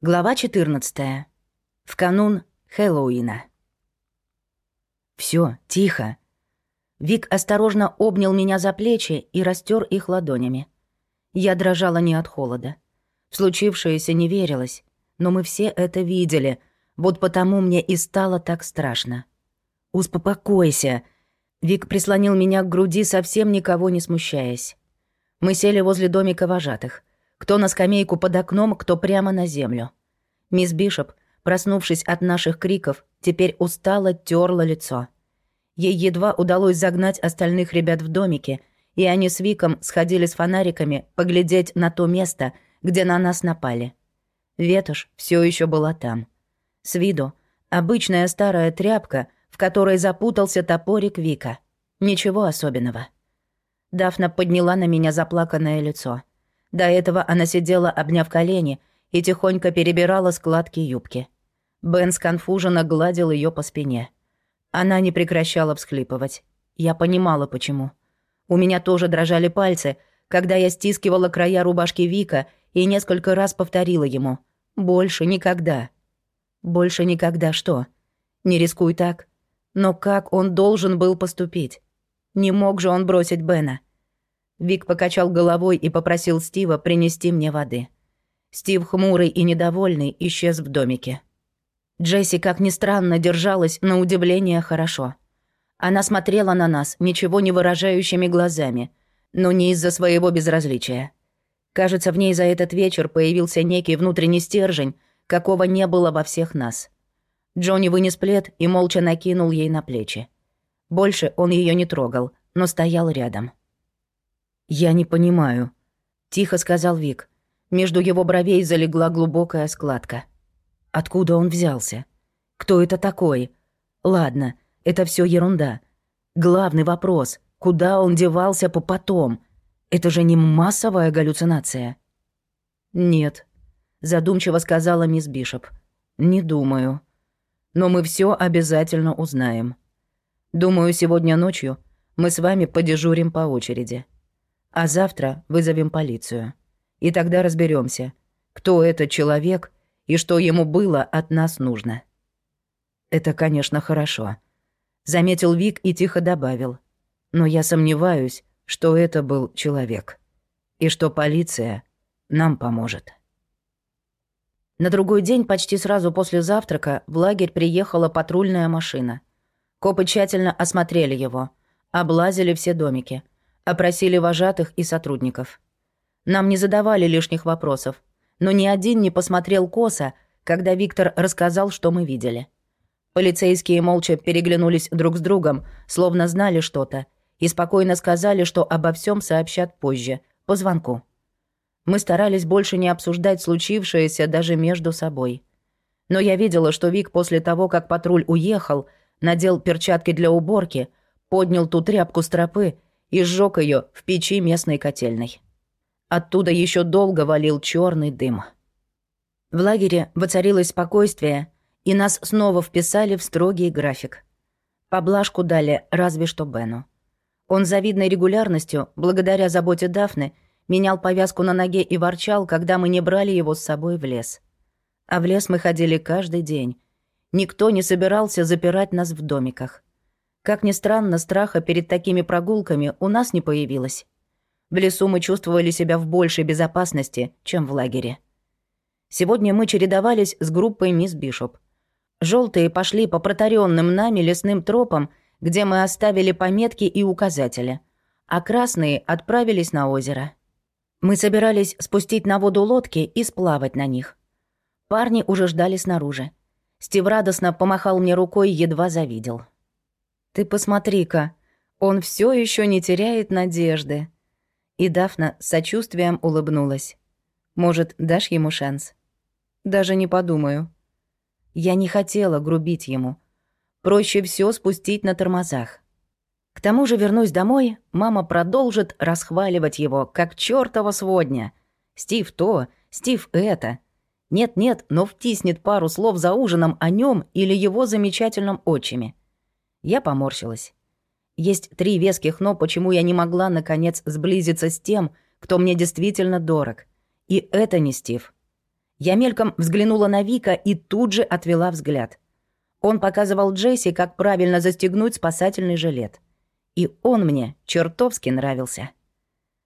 Глава 14. В канун Хэллоуина. Все, тихо. Вик осторожно обнял меня за плечи и растер их ладонями. Я дрожала не от холода. В случившееся не верилось, но мы все это видели, вот потому мне и стало так страшно. «Успокойся!» Вик прислонил меня к груди, совсем никого не смущаясь. Мы сели возле домика вожатых. Кто на скамейку под окном, кто прямо на землю. Мисс Бишоп, проснувшись от наших криков, теперь устало терла лицо. Ей едва удалось загнать остальных ребят в домике, и они с Виком сходили с фонариками поглядеть на то место, где на нас напали. Ветошь все еще была там. С виду обычная старая тряпка, в которой запутался топорик Вика. Ничего особенного. Дафна подняла на меня заплаканное лицо. До этого она сидела, обняв колени, и тихонько перебирала складки юбки. Бен сконфуженно гладил ее по спине. Она не прекращала всхлипывать. Я понимала, почему. У меня тоже дрожали пальцы, когда я стискивала края рубашки Вика и несколько раз повторила ему «Больше никогда». «Больше никогда что? Не рискуй так». Но как он должен был поступить? Не мог же он бросить Бена. Вик покачал головой и попросил Стива принести мне воды. Стив, хмурый и недовольный, исчез в домике. Джесси, как ни странно, держалась на удивление хорошо. Она смотрела на нас ничего не выражающими глазами, но не из-за своего безразличия. Кажется, в ней за этот вечер появился некий внутренний стержень, какого не было во всех нас. Джонни вынес плед и молча накинул ей на плечи. Больше он ее не трогал, но стоял рядом. «Я не понимаю», — тихо сказал Вик. Между его бровей залегла глубокая складка. Откуда он взялся? Кто это такой? Ладно, это все ерунда. Главный вопрос — куда он девался по потом? Это же не массовая галлюцинация. «Нет», — задумчиво сказала мисс Бишоп. «Не думаю. Но мы все обязательно узнаем. Думаю, сегодня ночью мы с вами подежурим по очереди. А завтра вызовем полицию и тогда разберемся, кто этот человек и что ему было от нас нужно. Это, конечно, хорошо, заметил Вик и тихо добавил. Но я сомневаюсь, что это был человек и что полиция нам поможет. На другой день, почти сразу после завтрака, в лагерь приехала патрульная машина. Копы тщательно осмотрели его, облазили все домики, опросили вожатых и сотрудников. Нам не задавали лишних вопросов, но ни один не посмотрел косо, когда Виктор рассказал, что мы видели. Полицейские молча переглянулись друг с другом, словно знали что-то, и спокойно сказали, что обо всем сообщат позже, по звонку. Мы старались больше не обсуждать случившееся даже между собой. Но я видела, что Вик после того, как патруль уехал, надел перчатки для уборки, поднял ту тряпку с тропы и сжег ее в печи местной котельной. Оттуда еще долго валил черный дым. В лагере воцарилось спокойствие, и нас снова вписали в строгий график. Поблажку дали разве что Бену. Он завидной регулярностью, благодаря заботе Дафны, менял повязку на ноге и ворчал, когда мы не брали его с собой в лес. А в лес мы ходили каждый день. Никто не собирался запирать нас в домиках. Как ни странно, страха перед такими прогулками у нас не появилось. В лесу мы чувствовали себя в большей безопасности, чем в лагере. Сегодня мы чередовались с группой мисс Бишоп. Желтые пошли по протаренным нами лесным тропам, где мы оставили пометки и указатели, а красные отправились на озеро. Мы собирались спустить на воду лодки и сплавать на них. Парни уже ждали снаружи. Стив радостно помахал мне рукой, едва завидел. «Ты посмотри-ка, он все еще не теряет надежды», и Дафна с сочувствием улыбнулась. «Может, дашь ему шанс?» «Даже не подумаю». Я не хотела грубить ему. Проще все спустить на тормозах. К тому же вернусь домой, мама продолжит расхваливать его, как чёртова сводня. Стив то, Стив это. Нет-нет, но втиснет пару слов за ужином о нем или его замечательном отчиме. Я поморщилась. Есть три веских «но», почему я не могла, наконец, сблизиться с тем, кто мне действительно дорог. И это не Стив. Я мельком взглянула на Вика и тут же отвела взгляд. Он показывал Джесси, как правильно застегнуть спасательный жилет. И он мне чертовски нравился.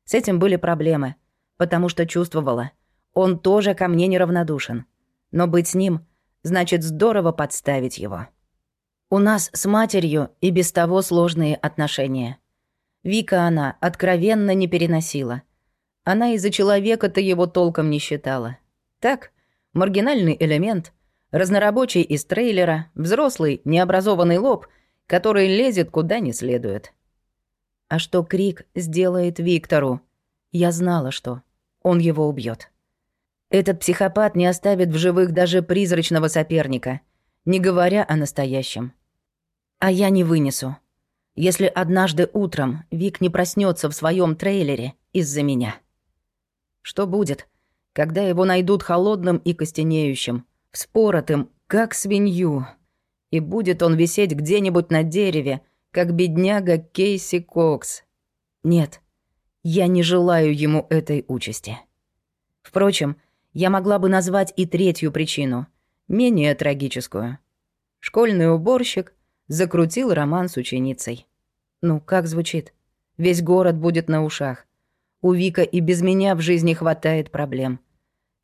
С этим были проблемы, потому что чувствовала, он тоже ко мне неравнодушен. Но быть с ним значит здорово подставить его. У нас с матерью и без того сложные отношения. Вика она откровенно не переносила. Она из-за человека-то его толком не считала. Так, маргинальный элемент, разнорабочий из трейлера, взрослый, необразованный лоб, который лезет куда не следует. А что Крик сделает Виктору? Я знала, что он его убьет. Этот психопат не оставит в живых даже призрачного соперника, не говоря о настоящем. А я не вынесу. Если однажды утром Вик не проснется в своем трейлере из-за меня. Что будет, когда его найдут холодным и костенеющим, вспоротым, как свинью, и будет он висеть где-нибудь на дереве, как бедняга Кейси Кокс. Нет, я не желаю ему этой участи. Впрочем, я могла бы назвать и третью причину, менее трагическую. Школьный уборщик закрутил роман с ученицей. Ну, как звучит? Весь город будет на ушах. У Вика и без меня в жизни хватает проблем.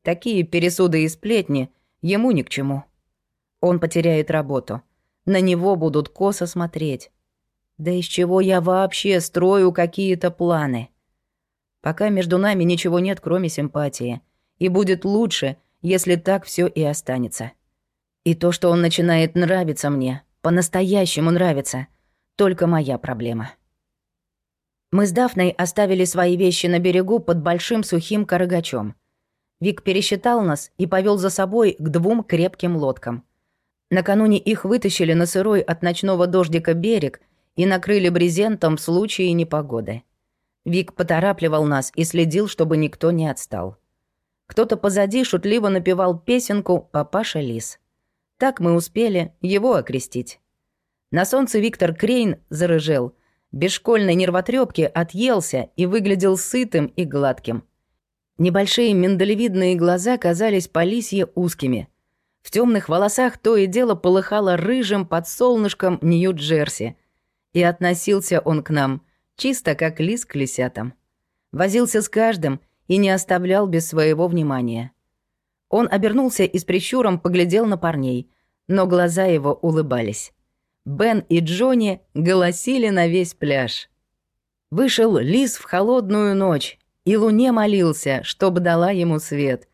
Такие пересуды и сплетни ему ни к чему. Он потеряет работу. На него будут косо смотреть. Да из чего я вообще строю какие-то планы? Пока между нами ничего нет, кроме симпатии. И будет лучше, если так все и останется. И то, что он начинает нравиться мне, по-настоящему нравится, только моя проблема. Мы с Дафной оставили свои вещи на берегу под большим сухим карагачом. Вик пересчитал нас и повел за собой к двум крепким лодкам. Накануне их вытащили на сырой от ночного дождика берег и накрыли брезентом в случае непогоды. Вик поторапливал нас и следил, чтобы никто не отстал. Кто-то позади шутливо напевал песенку «Папаша Лис». Так мы успели его окрестить. На солнце Виктор Крейн зарыжел, без школьной нервотрепки отъелся и выглядел сытым и гладким. Небольшие миндалевидные глаза казались по лисье узкими. В темных волосах то и дело полыхало рыжим под солнышком Нью-Джерси. И относился он к нам чисто как лис к лисятам. Возился с каждым и не оставлял без своего внимания. Он обернулся и с прищуром поглядел на парней, но глаза его улыбались. Бен и Джонни голосили на весь пляж. Вышел лис в холодную ночь, и луне молился, чтобы дала ему свет.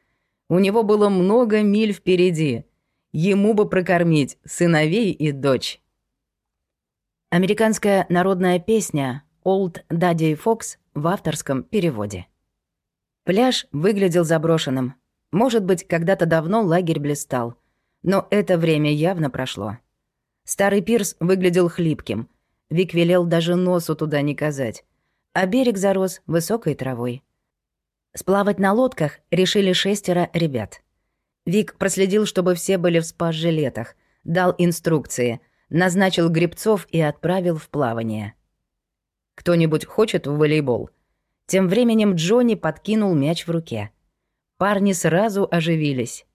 У него было много миль впереди. Ему бы прокормить сыновей и дочь. Американская народная песня «Old Daddy Fox» в авторском переводе. Пляж выглядел заброшенным. Может быть, когда-то давно лагерь блистал. Но это время явно прошло. Старый пирс выглядел хлипким. Вик велел даже носу туда не казать. А берег зарос высокой травой. Сплавать на лодках решили шестеро ребят. Вик проследил, чтобы все были в спас-жилетах, дал инструкции, назначил грибцов и отправил в плавание. «Кто-нибудь хочет в волейбол?» Тем временем Джонни подкинул мяч в руке. Парни сразу оживились.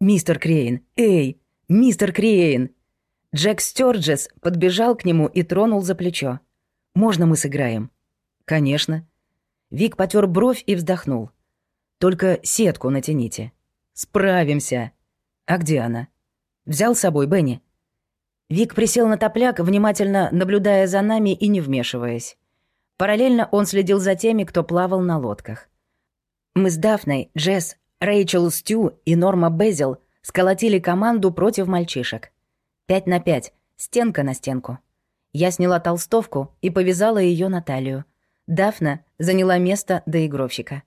«Мистер Крейн! Эй! Мистер Крейн!» Джек Стёрджес подбежал к нему и тронул за плечо. «Можно мы сыграем?» «Конечно». Вик потер бровь и вздохнул. «Только сетку натяните». «Справимся». «А где она?» «Взял с собой Бенни». Вик присел на топляк, внимательно наблюдая за нами и не вмешиваясь. Параллельно он следил за теми, кто плавал на лодках. Мы с Дафной, Джесс, Рэйчел Стю и Норма Безил сколотили команду против мальчишек. Пять на пять, стенка на стенку. Я сняла толстовку и повязала ее на талию. Дафна заняла место доигровщика.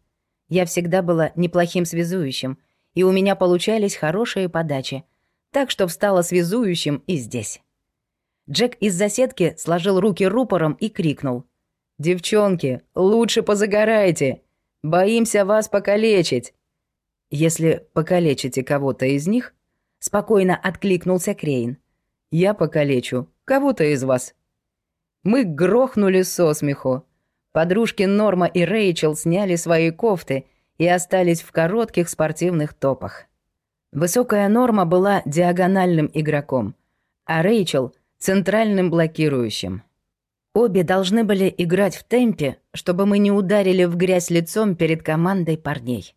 Я всегда была неплохим связующим, и у меня получались хорошие подачи, так что встала связующим и здесь. Джек из заседки сложил руки рупором и крикнул. «Девчонки, лучше позагорайте! Боимся вас покалечить!» «Если покалечите кого-то из них», — спокойно откликнулся Крейн, я покалечу кого-то из вас». Мы грохнули со смеху. Подружки Норма и Рэйчел сняли свои кофты и остались в коротких спортивных топах. Высокая норма была диагональным игроком, а Рэйчел — центральным блокирующим. Обе должны были играть в темпе, чтобы мы не ударили в грязь лицом перед командой парней.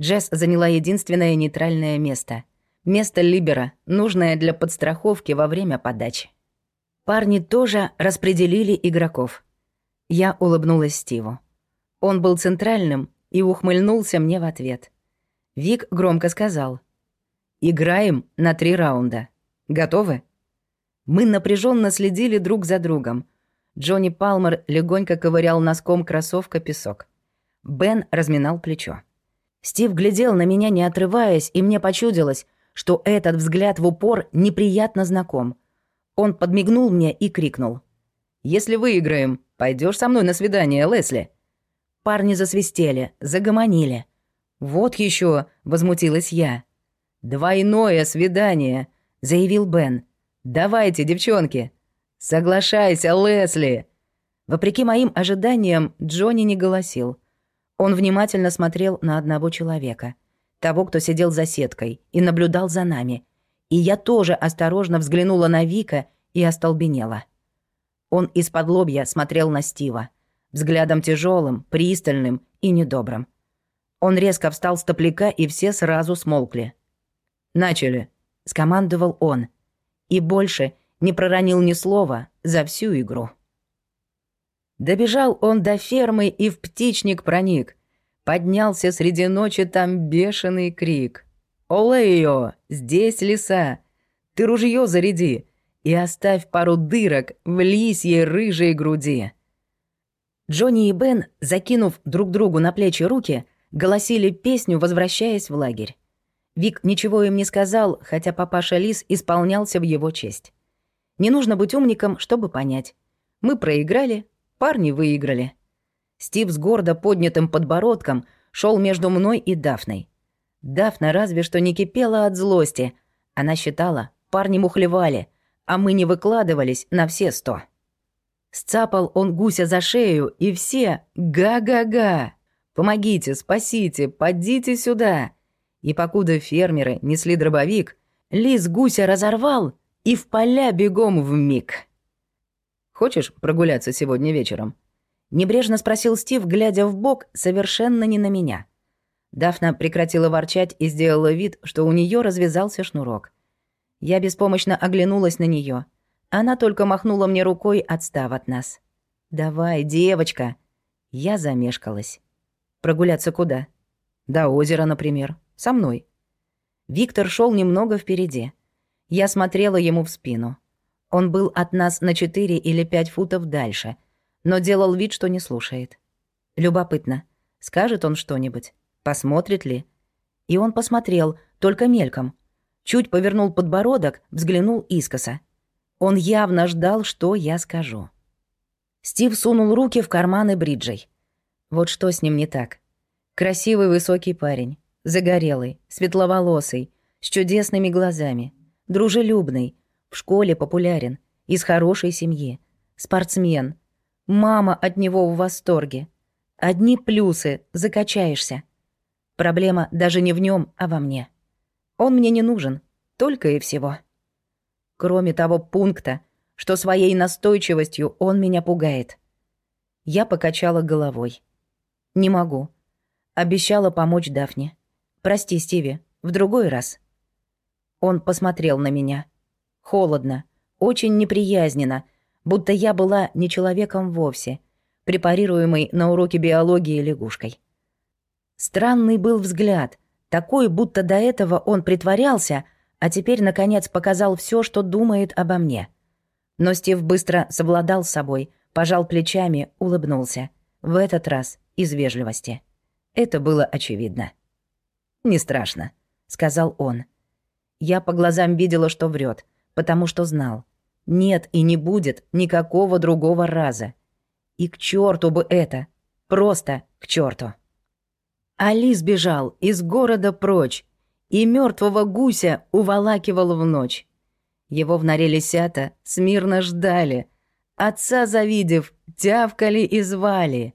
Джесс заняла единственное нейтральное место. Место либера, нужное для подстраховки во время подачи. Парни тоже распределили игроков. Я улыбнулась Стиву. Он был центральным и ухмыльнулся мне в ответ. Вик громко сказал. «Играем на три раунда. Готовы?» Мы напряженно следили друг за другом. Джонни Палмер легонько ковырял носком кроссовка песок. Бен разминал плечо. Стив глядел на меня, не отрываясь, и мне почудилось, что этот взгляд в упор неприятно знаком. Он подмигнул мне и крикнул. «Если выиграем, пойдешь со мной на свидание, Лесли?» Парни засвистели, загомонили. «Вот еще, возмутилась я. «Двойное свидание», — заявил Бен. «Давайте, девчонки». «Соглашайся, Лесли!» Вопреки моим ожиданиям, Джонни не голосил. Он внимательно смотрел на одного человека. Того, кто сидел за сеткой, и наблюдал за нами. И я тоже осторожно взглянула на Вика и остолбенела. Он из-под лобья смотрел на Стива взглядом тяжелым, пристальным и недобрым. Он резко встал с топляка, и все сразу смолкли. «Начали», — скомандовал он. И больше не проронил ни слова за всю игру. Добежал он до фермы и в птичник проник. Поднялся среди ночи там бешеный крик. «Олео, здесь леса! Ты ружье заряди и оставь пару дырок в лисьей рыжей груди!» Джонни и Бен, закинув друг другу на плечи руки, голосили песню, возвращаясь в лагерь. Вик ничего им не сказал, хотя папаша Лис исполнялся в его честь. Не нужно быть умником, чтобы понять. Мы проиграли, парни выиграли. Стив с гордо поднятым подбородком шел между мной и Дафной. Дафна разве что не кипела от злости. Она считала, парни мухлевали, а мы не выкладывались на все сто. Сцапал он гуся за шею, и все «Га-га-га!» «Помогите, спасите, подите сюда!» И покуда фермеры несли дробовик, лис гуся разорвал и в поля бегом в миг. «Хочешь прогуляться сегодня вечером?» Небрежно спросил Стив, глядя в бок, совершенно не на меня. Дафна прекратила ворчать и сделала вид, что у нее развязался шнурок. Я беспомощно оглянулась на нее. Она только махнула мне рукой, отстав от нас. «Давай, девочка!» Я замешкалась. «Прогуляться куда?» «До озера, например. Со мной». Виктор шел немного впереди. Я смотрела ему в спину. Он был от нас на четыре или пять футов дальше, но делал вид, что не слушает. Любопытно, скажет он что-нибудь, посмотрит ли. И он посмотрел, только мельком. Чуть повернул подбородок, взглянул искоса. Он явно ждал, что я скажу. Стив сунул руки в карманы бриджей. Вот что с ним не так. Красивый высокий парень, загорелый, светловолосый, с чудесными глазами, дружелюбный, в школе популярен, из хорошей семьи, спортсмен. Мама от него в восторге. Одни плюсы, закачаешься. Проблема даже не в нем, а во мне. Он мне не нужен, только и всего кроме того пункта, что своей настойчивостью он меня пугает. Я покачала головой. «Не могу. Обещала помочь Дафне. Прости, Стиви, в другой раз». Он посмотрел на меня. Холодно, очень неприязненно, будто я была не человеком вовсе, препарируемой на уроке биологии лягушкой. Странный был взгляд, такой, будто до этого он притворялся, а теперь, наконец, показал все, что думает обо мне. Но Стив быстро совладал с собой, пожал плечами, улыбнулся. В этот раз из вежливости. Это было очевидно. «Не страшно», — сказал он. Я по глазам видела, что врет, потому что знал. Нет и не будет никакого другого раза. И к черту бы это. Просто к черту. Али сбежал из города прочь, и мертвого гуся уволакивал в ночь. Его в норе лисята смирно ждали, отца завидев, тявкали и звали.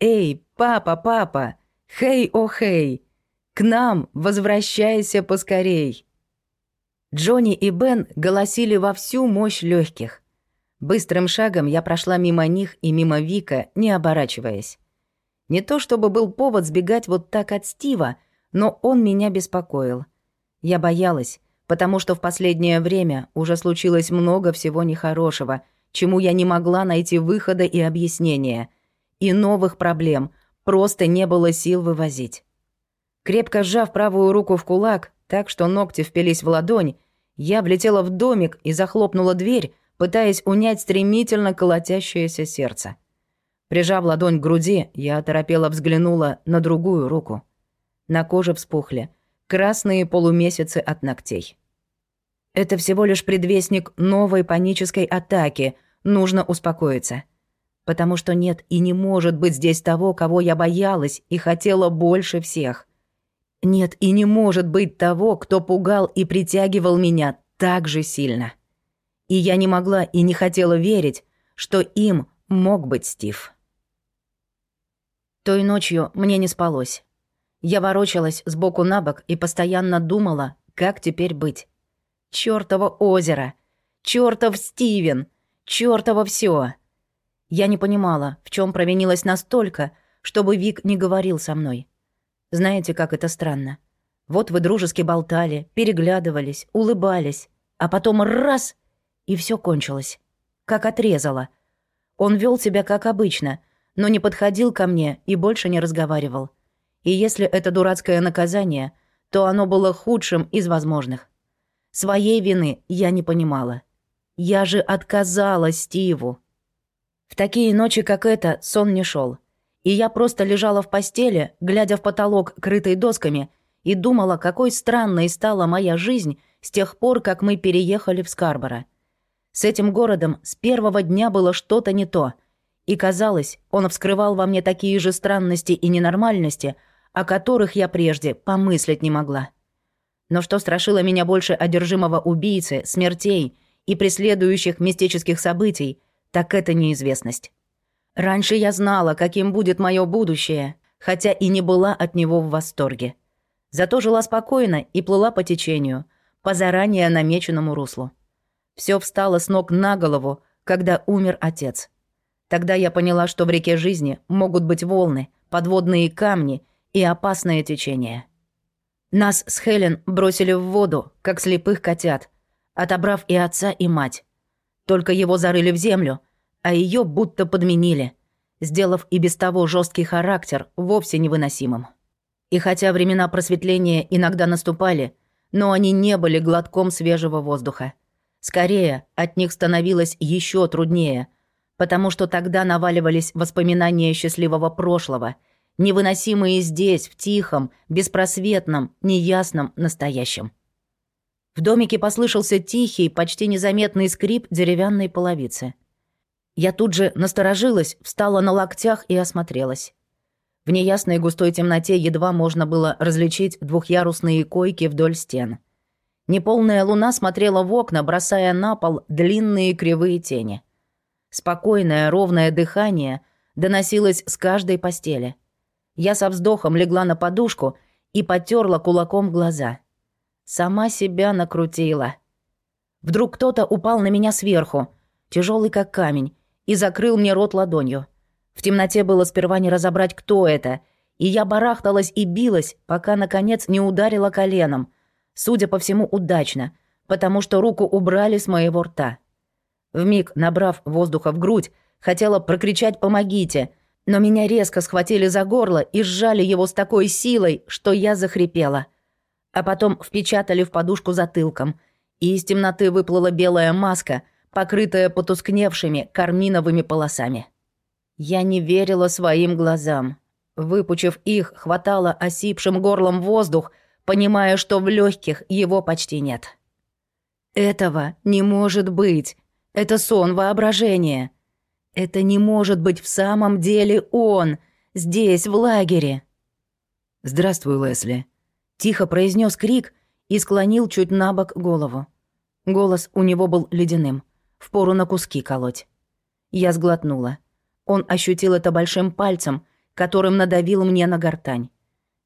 «Эй, папа, папа, Хей, о хей! К нам возвращайся поскорей!» Джонни и Бен голосили во всю мощь легких. Быстрым шагом я прошла мимо них и мимо Вика, не оборачиваясь. Не то чтобы был повод сбегать вот так от Стива, но он меня беспокоил. Я боялась, потому что в последнее время уже случилось много всего нехорошего, чему я не могла найти выхода и объяснения. И новых проблем просто не было сил вывозить. Крепко сжав правую руку в кулак, так что ногти впились в ладонь, я влетела в домик и захлопнула дверь, пытаясь унять стремительно колотящееся сердце. Прижав ладонь к груди, я оторопела взглянула на другую руку. На коже вспухли красные полумесяцы от ногтей. Это всего лишь предвестник новой панической атаки, нужно успокоиться. Потому что нет и не может быть здесь того, кого я боялась и хотела больше всех. Нет и не может быть того, кто пугал и притягивал меня так же сильно. И я не могла и не хотела верить, что им мог быть Стив. Той ночью мне не спалось. Я ворочалась сбоку на бок и постоянно думала, как теперь быть. Чёртово озеро! Чёртов Стивен! Чёртово всё! Я не понимала, в чем провинилась настолько, чтобы Вик не говорил со мной. Знаете, как это странно? Вот вы дружески болтали, переглядывались, улыбались, а потом раз — и все кончилось. Как отрезало. Он вел себя как обычно, но не подходил ко мне и больше не разговаривал. И если это дурацкое наказание, то оно было худшим из возможных. Своей вины я не понимала. Я же отказала Стиву. В такие ночи, как эта, сон не шел и я просто лежала в постели, глядя в потолок, крытый досками, и думала, какой странной стала моя жизнь с тех пор, как мы переехали в Скарборо. С этим городом с первого дня было что-то не то, и казалось, он вскрывал во мне такие же странности и ненормальности, о которых я прежде помыслить не могла. Но что страшило меня больше одержимого убийцы, смертей и преследующих мистических событий, так это неизвестность. Раньше я знала, каким будет мое будущее, хотя и не была от него в восторге. Зато жила спокойно и плыла по течению, по заранее намеченному руслу. Все встало с ног на голову, когда умер отец. Тогда я поняла, что в реке жизни могут быть волны, подводные камни и опасное течение. Нас с Хелен бросили в воду, как слепых котят, отобрав и отца, и мать. Только его зарыли в землю — а ее будто подменили, сделав и без того жесткий характер вовсе невыносимым. И хотя времена просветления иногда наступали, но они не были глотком свежего воздуха. Скорее, от них становилось еще труднее, потому что тогда наваливались воспоминания счастливого прошлого, невыносимые здесь, в тихом, беспросветном, неясном настоящем. В домике послышался тихий, почти незаметный скрип деревянной половицы. Я тут же насторожилась, встала на локтях и осмотрелась. В неясной густой темноте едва можно было различить двухъярусные койки вдоль стен. Неполная луна смотрела в окна, бросая на пол длинные кривые тени. Спокойное, ровное дыхание доносилось с каждой постели. Я со вздохом легла на подушку и потерла кулаком глаза. Сама себя накрутила. Вдруг кто-то упал на меня сверху, тяжелый как камень, и закрыл мне рот ладонью. В темноте было сперва не разобрать, кто это, и я барахталась и билась, пока, наконец, не ударила коленом. Судя по всему, удачно, потому что руку убрали с моего рта. Вмиг, набрав воздуха в грудь, хотела прокричать «помогите», но меня резко схватили за горло и сжали его с такой силой, что я захрипела. А потом впечатали в подушку затылком, и из темноты выплыла белая маска — покрытая потускневшими карминовыми полосами. Я не верила своим глазам. Выпучив их, хватало осипшим горлом воздух, понимая, что в легких его почти нет. Этого не может быть. Это сон воображения. Это не может быть в самом деле он, здесь, в лагере. «Здравствуй, Лесли», — тихо произнес крик и склонил чуть на бок голову. Голос у него был ледяным впору на куски колоть. Я сглотнула. Он ощутил это большим пальцем, которым надавил мне на гортань.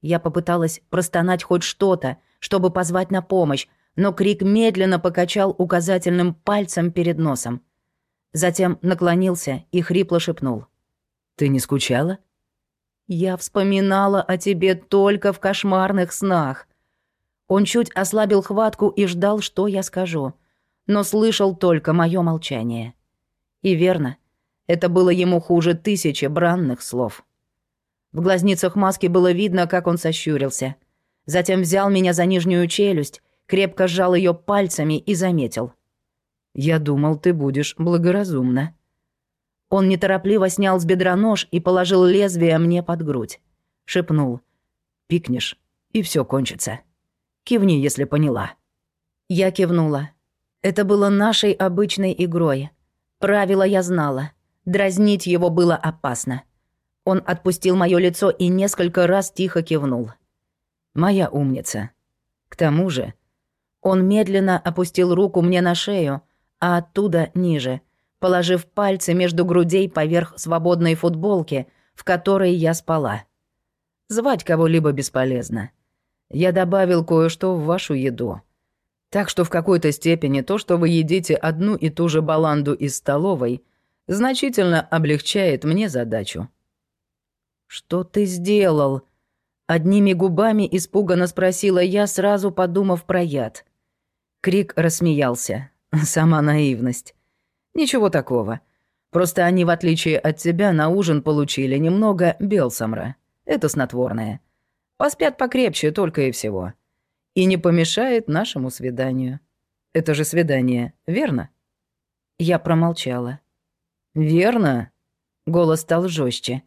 Я попыталась простонать хоть что-то, чтобы позвать на помощь, но Крик медленно покачал указательным пальцем перед носом. Затем наклонился и хрипло шепнул. «Ты не скучала?» «Я вспоминала о тебе только в кошмарных снах». Он чуть ослабил хватку и ждал, что я скажу, но слышал только мое молчание. И верно, это было ему хуже тысячи бранных слов. В глазницах маски было видно, как он сощурился. Затем взял меня за нижнюю челюсть, крепко сжал ее пальцами и заметил. «Я думал, ты будешь благоразумна». Он неторопливо снял с бедра нож и положил лезвие мне под грудь. Шепнул. «Пикнешь, и все кончится. Кивни, если поняла». Я кивнула. Это было нашей обычной игрой. Правила я знала. Дразнить его было опасно. Он отпустил мое лицо и несколько раз тихо кивнул. «Моя умница. К тому же...» Он медленно опустил руку мне на шею, а оттуда ниже, положив пальцы между грудей поверх свободной футболки, в которой я спала. Звать кого-либо бесполезно. Я добавил кое-что в вашу еду. Так что в какой-то степени то, что вы едите одну и ту же баланду из столовой, значительно облегчает мне задачу. «Что ты сделал?» Одними губами испуганно спросила я, сразу подумав про яд. Крик рассмеялся. Сама наивность. Ничего такого. Просто они, в отличие от тебя, на ужин получили немного белсамра. Это снотворное. Поспят покрепче только и всего. И не помешает нашему свиданию. Это же свидание, верно? Я промолчала. «Верно?» Голос стал жестче.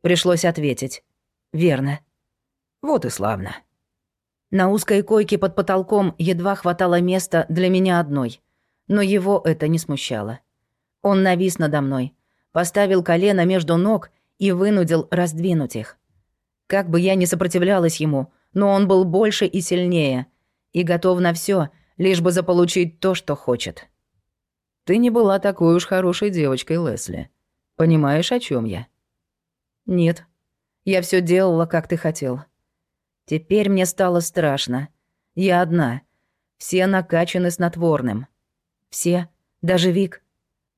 Пришлось ответить. «Верно». «Вот и славно». На узкой койке под потолком едва хватало места для меня одной. Но его это не смущало. Он навис надо мной, поставил колено между ног и вынудил раздвинуть их. Как бы я ни сопротивлялась ему, но он был больше и сильнее, и готов на все, лишь бы заполучить то, что хочет. Ты не была такой уж хорошей девочкой, Лесли. Понимаешь, о чем я? Нет. Я все делала, как ты хотел. Теперь мне стало страшно. Я одна. Все накачаны снотворным. Все, даже Вик.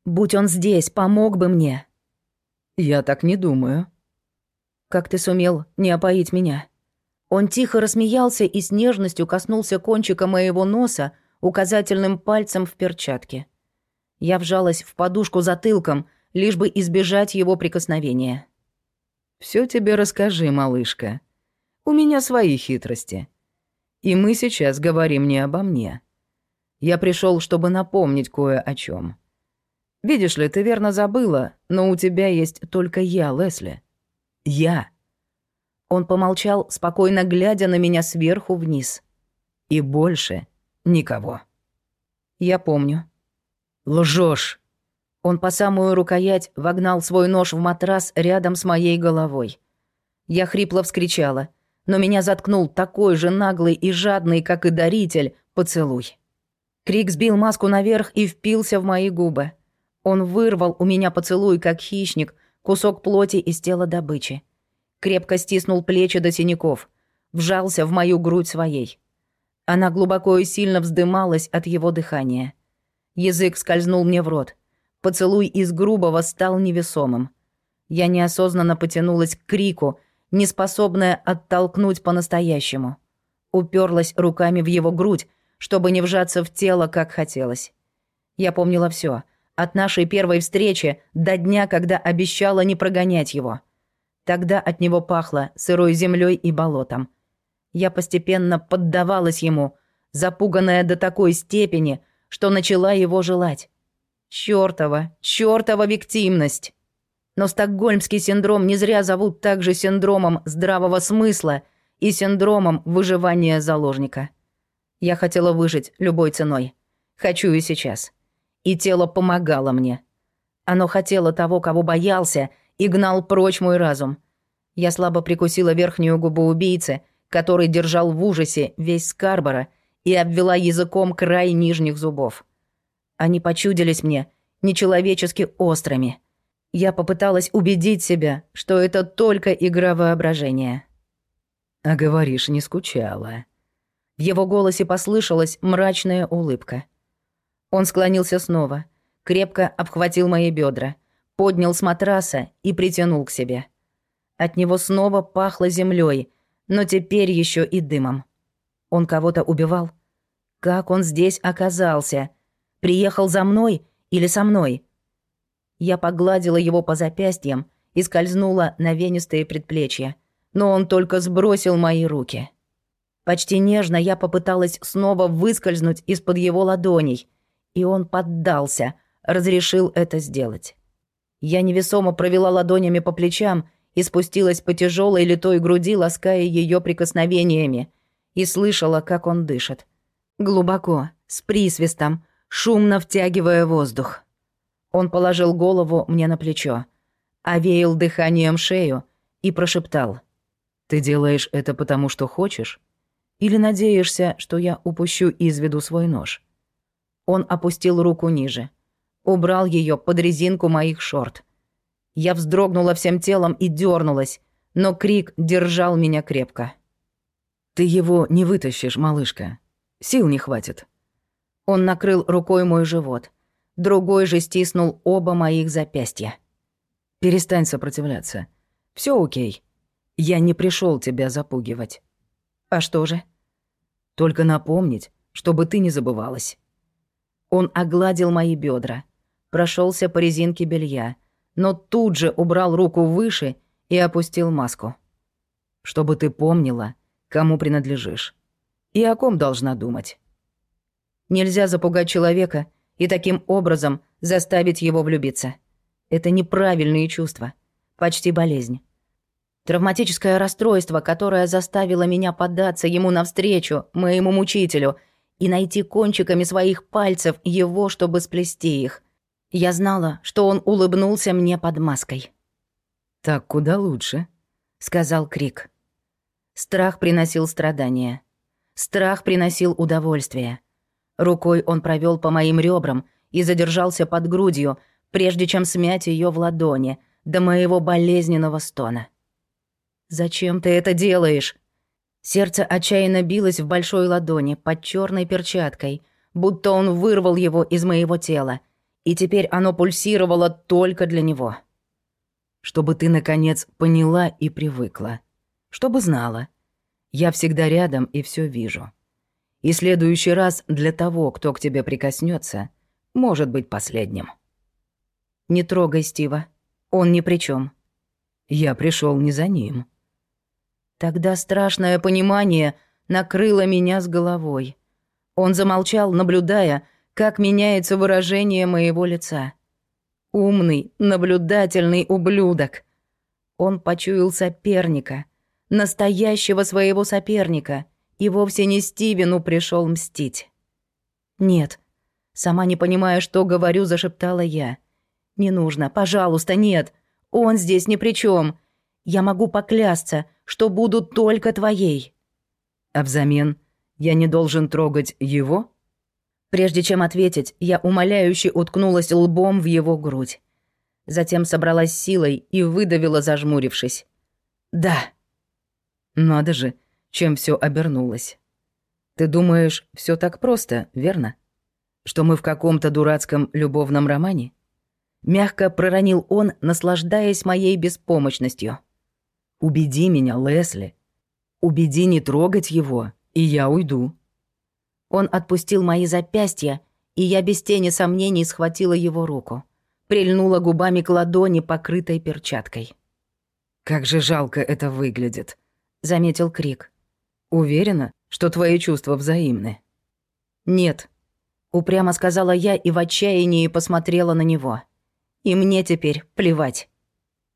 Будь он здесь, помог бы мне. Я так не думаю. Как ты сумел не опоить меня? Он тихо рассмеялся и с нежностью коснулся кончика моего носа указательным пальцем в перчатке. Я вжалась в подушку затылком, лишь бы избежать его прикосновения. «Всё тебе расскажи, малышка. У меня свои хитрости. И мы сейчас говорим не обо мне. Я пришёл, чтобы напомнить кое о чём. Видишь ли, ты верно забыла, но у тебя есть только я, Лесли. Я». Он помолчал, спокойно глядя на меня сверху вниз. «И больше никого». «Я помню», Лжешь. Он по самую рукоять вогнал свой нож в матрас рядом с моей головой. Я хрипло вскричала, но меня заткнул такой же наглый и жадный, как и даритель, поцелуй. Крик сбил маску наверх и впился в мои губы. Он вырвал у меня поцелуй, как хищник, кусок плоти из тела добычи. Крепко стиснул плечи до синяков, вжался в мою грудь своей. Она глубоко и сильно вздымалась от его дыхания. Язык скользнул мне в рот. Поцелуй из грубого стал невесомым. Я неосознанно потянулась к крику, неспособная оттолкнуть по-настоящему. Уперлась руками в его грудь, чтобы не вжаться в тело, как хотелось. Я помнила все, от нашей первой встречи до дня, когда обещала не прогонять его. Тогда от него пахло сырой землей и болотом. Я постепенно поддавалась ему, запуганная до такой степени, что начала его желать. Чёртова, чёртова виктимность. Но стокгольмский синдром не зря зовут также синдромом здравого смысла и синдромом выживания заложника. Я хотела выжить любой ценой. Хочу и сейчас. И тело помогало мне. Оно хотело того, кого боялся, и гнал прочь мой разум. Я слабо прикусила верхнюю губу убийцы, который держал в ужасе весь Скарбора — и обвела языком край нижних зубов. Они почудились мне нечеловечески острыми. Я попыталась убедить себя, что это только игра воображения. А говоришь, не скучала. В его голосе послышалась мрачная улыбка. Он склонился снова, крепко обхватил мои бедра, поднял с матраса и притянул к себе. От него снова пахло землей, но теперь еще и дымом. Он кого-то убивал? Как он здесь оказался? Приехал за мной или со мной? Я погладила его по запястьям и скользнула на венистые предплечья, но он только сбросил мои руки. Почти нежно я попыталась снова выскользнуть из-под его ладоней, и он поддался, разрешил это сделать. Я невесомо провела ладонями по плечам и спустилась по тяжелой литой груди, лаская ее прикосновениями, и слышала, как он дышит. Глубоко, с присвистом, шумно втягивая воздух. Он положил голову мне на плечо, овеял дыханием шею и прошептал. «Ты делаешь это потому, что хочешь? Или надеешься, что я упущу из виду свой нож?» Он опустил руку ниже, убрал ее под резинку моих шорт. Я вздрогнула всем телом и дернулась, но крик держал меня крепко. «Ты его не вытащишь, малышка. Сил не хватит». Он накрыл рукой мой живот. Другой же стиснул оба моих запястья. «Перестань сопротивляться. Все окей. Я не пришел тебя запугивать». «А что же?» «Только напомнить, чтобы ты не забывалась». Он огладил мои бедра, прошелся по резинке белья, но тут же убрал руку выше и опустил маску. «Чтобы ты помнила, кому принадлежишь и о ком должна думать». Нельзя запугать человека и таким образом заставить его влюбиться. Это неправильные чувства, почти болезнь. Травматическое расстройство, которое заставило меня поддаться ему навстречу, моему мучителю, и найти кончиками своих пальцев его, чтобы сплести их. Я знала, что он улыбнулся мне под маской. «Так куда лучше», — сказал Крик. Страх приносил страдания. Страх приносил удовольствие. Рукой он провел по моим ребрам и задержался под грудью, прежде чем смять ее в ладони, до моего болезненного стона. «Зачем ты это делаешь?» Сердце отчаянно билось в большой ладони под черной перчаткой, будто он вырвал его из моего тела, и теперь оно пульсировало только для него. «Чтобы ты, наконец, поняла и привыкла. Чтобы знала. Я всегда рядом и все вижу. И следующий раз для того, кто к тебе прикоснется, может быть последним». «Не трогай Стива. Он ни при чем. «Я пришел не за ним», Тогда страшное понимание накрыло меня с головой. Он замолчал, наблюдая, как меняется выражение моего лица. Умный, наблюдательный ублюдок. Он почуял соперника, настоящего своего соперника, и вовсе не Стивену пришел мстить. «Нет», сама не понимая, что говорю, зашептала я. «Не нужно, пожалуйста, нет. Он здесь ни при чем. Я могу поклясться, что буду только твоей». «А взамен я не должен трогать его?» Прежде чем ответить, я умоляюще уткнулась лбом в его грудь. Затем собралась силой и выдавила, зажмурившись. «Да». «Надо же, чем все обернулось. Ты думаешь, все так просто, верно? Что мы в каком-то дурацком любовном романе?» Мягко проронил он, наслаждаясь моей беспомощностью. Убеди меня, Лесли. Убеди не трогать его, и я уйду». Он отпустил мои запястья, и я без тени сомнений схватила его руку. Прильнула губами к ладони, покрытой перчаткой. «Как же жалко это выглядит», — заметил Крик. «Уверена, что твои чувства взаимны?» «Нет», — упрямо сказала я и в отчаянии посмотрела на него. «И мне теперь плевать».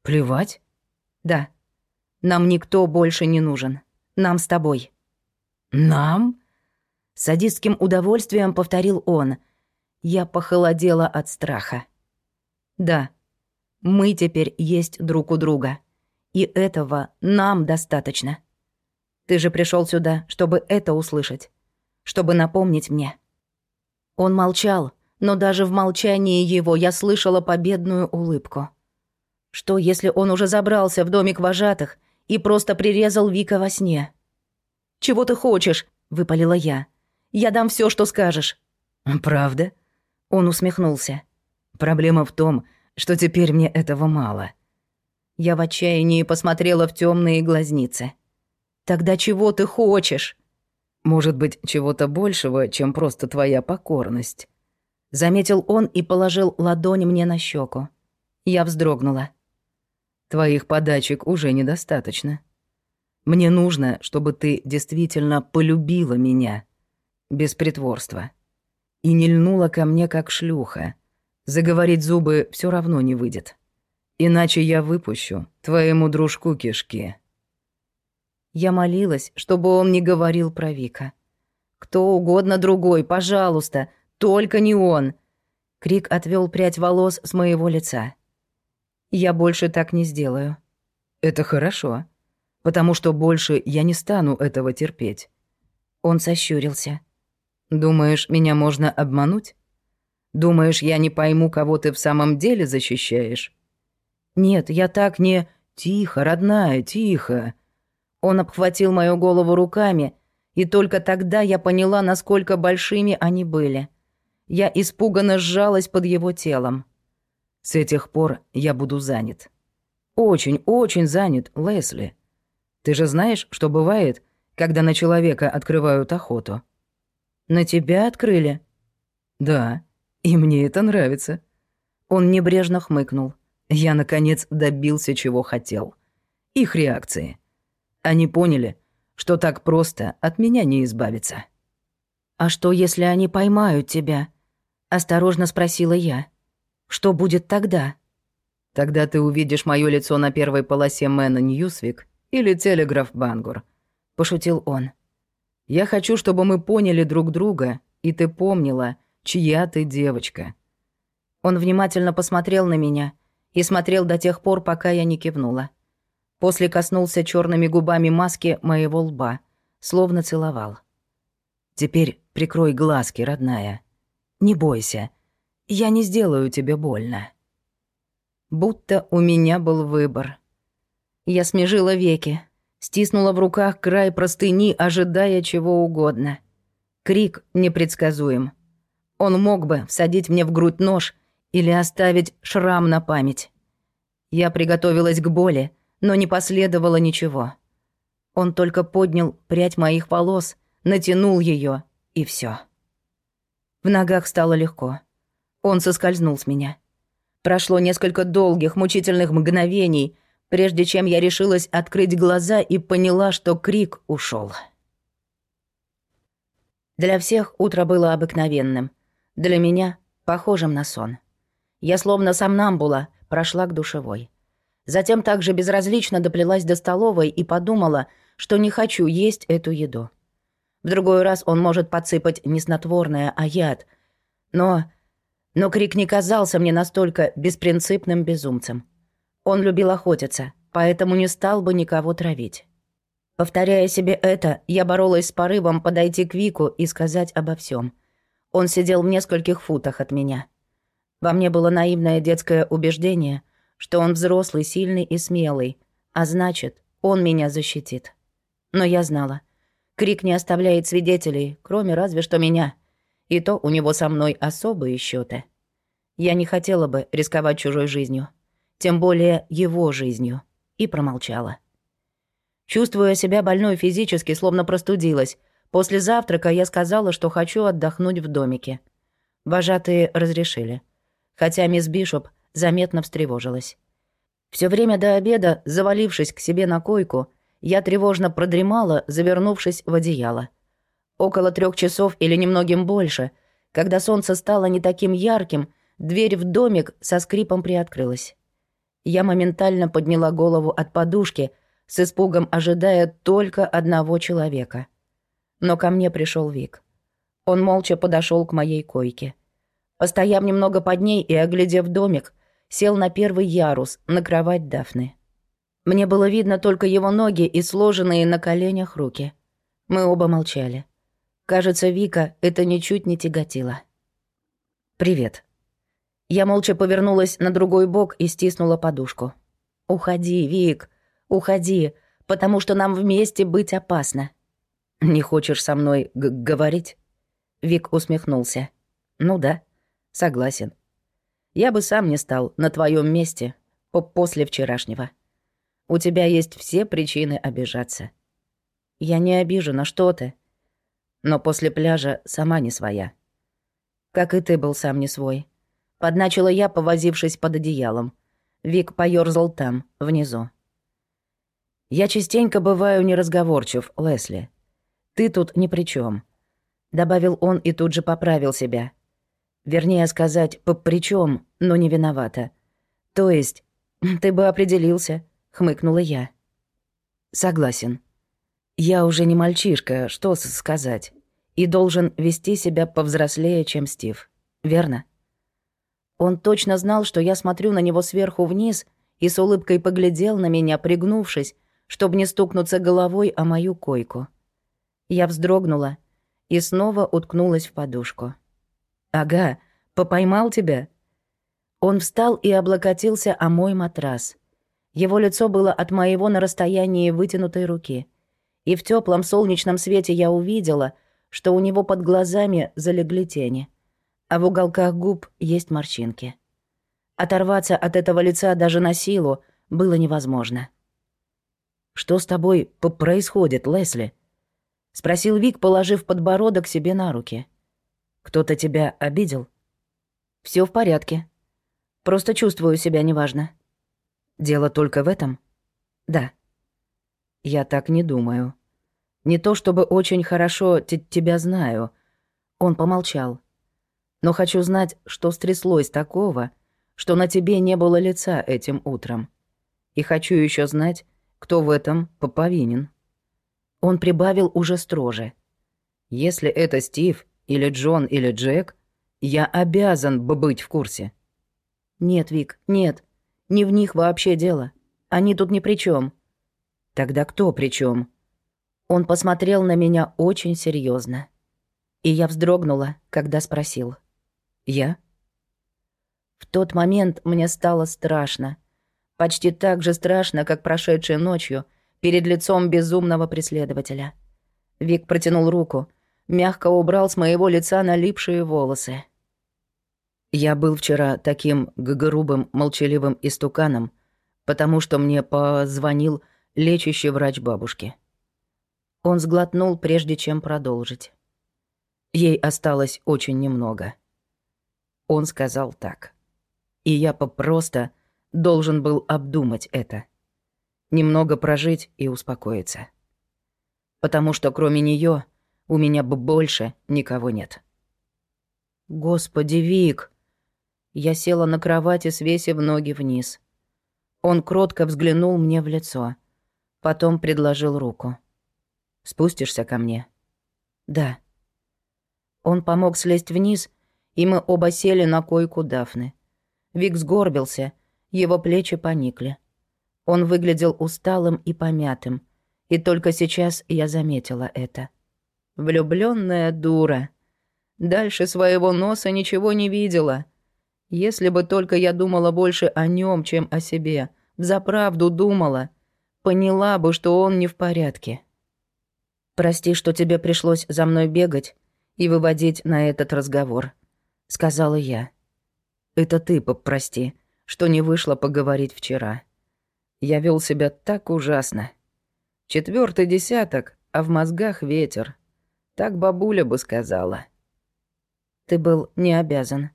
«Плевать?» «Да. Нам никто больше не нужен. Нам с тобой». «Нам?» Садистским удовольствием повторил он. Я похолодела от страха. «Да, мы теперь есть друг у друга. И этого нам достаточно. Ты же пришел сюда, чтобы это услышать. Чтобы напомнить мне». Он молчал, но даже в молчании его я слышала победную улыбку. Что, если он уже забрался в домик вожатых и просто прирезал Вика во сне. Чего ты хочешь?» — выпалила я. «Я дам все, что скажешь». «Правда?» — он усмехнулся. «Проблема в том, что теперь мне этого мало». Я в отчаянии посмотрела в темные глазницы. «Тогда чего ты хочешь?» «Может быть, чего-то большего, чем просто твоя покорность». Заметил он и положил ладонь мне на щеку. Я вздрогнула. «Твоих подачек уже недостаточно. Мне нужно, чтобы ты действительно полюбила меня. Без притворства. И не льнула ко мне, как шлюха. Заговорить зубы все равно не выйдет. Иначе я выпущу твоему дружку кишки». Я молилась, чтобы он не говорил про Вика. «Кто угодно другой, пожалуйста, только не он!» Крик отвел прядь волос с моего лица. «Я больше так не сделаю». «Это хорошо, потому что больше я не стану этого терпеть». Он сощурился. «Думаешь, меня можно обмануть? Думаешь, я не пойму, кого ты в самом деле защищаешь?» «Нет, я так не...» «Тихо, родная, тихо!» Он обхватил мою голову руками, и только тогда я поняла, насколько большими они были. Я испуганно сжалась под его телом. «С этих пор я буду занят. Очень, очень занят, Лесли. Ты же знаешь, что бывает, когда на человека открывают охоту?» «На тебя открыли?» «Да, и мне это нравится». Он небрежно хмыкнул. «Я, наконец, добился, чего хотел. Их реакции». Они поняли, что так просто от меня не избавиться. «А что, если они поймают тебя?» — осторожно спросила я. «Что будет тогда?» «Тогда ты увидишь моё лицо на первой полосе Мэна Ньюсвик или Телеграф Бангур», — пошутил он. «Я хочу, чтобы мы поняли друг друга, и ты помнила, чья ты девочка». Он внимательно посмотрел на меня и смотрел до тех пор, пока я не кивнула. После коснулся черными губами маски моего лба, словно целовал. «Теперь прикрой глазки, родная. Не бойся, я не сделаю тебе больно». Будто у меня был выбор. Я смежила веки, стиснула в руках край простыни, ожидая чего угодно. Крик непредсказуем. Он мог бы всадить мне в грудь нож или оставить шрам на память. Я приготовилась к боли, но не последовало ничего. Он только поднял прядь моих волос, натянул ее и все. В ногах стало легко. Он соскользнул с меня. Прошло несколько долгих, мучительных мгновений, прежде чем я решилась открыть глаза и поняла, что крик ушел. Для всех утро было обыкновенным. Для меня — похожим на сон. Я словно сомнамбула прошла к душевой. Затем также безразлично доплелась до столовой и подумала, что не хочу есть эту еду. В другой раз он может подсыпать не снотворное, а яд. Но... Но Крик не казался мне настолько беспринципным безумцем. Он любил охотиться, поэтому не стал бы никого травить. Повторяя себе это, я боролась с порывом подойти к Вику и сказать обо всем. Он сидел в нескольких футах от меня. Во мне было наивное детское убеждение — что он взрослый, сильный и смелый, а значит, он меня защитит. Но я знала. Крик не оставляет свидетелей, кроме разве что меня. И то у него со мной особые счеты. Я не хотела бы рисковать чужой жизнью, тем более его жизнью, и промолчала. Чувствуя себя больной физически, словно простудилась, после завтрака я сказала, что хочу отдохнуть в домике. Вожатые разрешили. Хотя мисс Бишоп заметно встревожилась. Все время до обеда, завалившись к себе на койку, я тревожно продремала, завернувшись в одеяло. Около трех часов или немногим больше, когда солнце стало не таким ярким, дверь в домик со скрипом приоткрылась. Я моментально подняла голову от подушки, с испугом ожидая только одного человека. Но ко мне пришел Вик. Он молча подошел к моей койке. Постояв немного под ней и оглядев домик, сел на первый ярус, на кровать Дафны. Мне было видно только его ноги и сложенные на коленях руки. Мы оба молчали. Кажется, Вика это ничуть не тяготило. «Привет». Я молча повернулась на другой бок и стиснула подушку. «Уходи, Вик, уходи, потому что нам вместе быть опасно». «Не хочешь со мной говорить?» Вик усмехнулся. «Ну да, согласен. Я бы сам не стал на твоем месте по после вчерашнего. У тебя есть все причины обижаться. Я не обижена, что ты. Но после пляжа сама не своя. Как и ты был сам не свой. Подначила я, повозившись под одеялом. Вик поёрзал там, внизу. Я частенько бываю неразговорчив, Лесли. Ты тут ни при чем, добавил он и тут же поправил себя. Вернее сказать, по при чем, но не виновата. То есть, ты бы определился, хмыкнула я. Согласен. Я уже не мальчишка, что сказать, и должен вести себя повзрослее, чем Стив. Верно? Он точно знал, что я смотрю на него сверху вниз и с улыбкой поглядел на меня, пригнувшись, чтобы не стукнуться головой о мою койку. Я вздрогнула и снова уткнулась в подушку. «Ага, попоймал тебя?» Он встал и облокотился о мой матрас. Его лицо было от моего на расстоянии вытянутой руки. И в теплом солнечном свете я увидела, что у него под глазами залегли тени, а в уголках губ есть морщинки. Оторваться от этого лица даже на силу было невозможно. «Что с тобой происходит, Лесли?» — спросил Вик, положив подбородок себе на руки. «Кто-то тебя обидел?» Все в порядке. Просто чувствую себя неважно». «Дело только в этом?» «Да». «Я так не думаю. Не то чтобы очень хорошо тебя знаю». Он помолчал. «Но хочу знать, что стряслось такого, что на тебе не было лица этим утром. И хочу еще знать, кто в этом повинен. Он прибавил уже строже. Если это Стив, или Джон, или Джек, я обязан бы быть в курсе. Нет, Вик, нет. Не в них вообще дело. Они тут ни при чем. Тогда кто при чем? Он посмотрел на меня очень серьезно, И я вздрогнула, когда спросил. «Я?» В тот момент мне стало страшно. Почти так же страшно, как прошедшей ночью, перед лицом безумного преследователя. Вик протянул руку, мягко убрал с моего лица налипшие волосы. Я был вчера таким грубым, молчаливым истуканом, потому что мне позвонил лечащий врач бабушки. Он сглотнул, прежде чем продолжить. Ей осталось очень немного. Он сказал так. И я попросто должен был обдумать это. Немного прожить и успокоиться. Потому что кроме нее у меня бы больше никого нет. Господи, Вик! Я села на кровати, свесив ноги вниз. Он кротко взглянул мне в лицо. Потом предложил руку. «Спустишься ко мне?» «Да». Он помог слезть вниз, и мы оба сели на койку Дафны. Вик сгорбился — его плечи поникли. Он выглядел усталым и помятым, и только сейчас я заметила это. Влюбленная дура. Дальше своего носа ничего не видела. Если бы только я думала больше о нем, чем о себе, взаправду думала, поняла бы, что он не в порядке. «Прости, что тебе пришлось за мной бегать и выводить на этот разговор», — сказала я. «Это ты попрости», что не вышло поговорить вчера. Я вел себя так ужасно. Четвертый десяток, а в мозгах ветер. Так бабуля бы сказала. Ты был не обязан.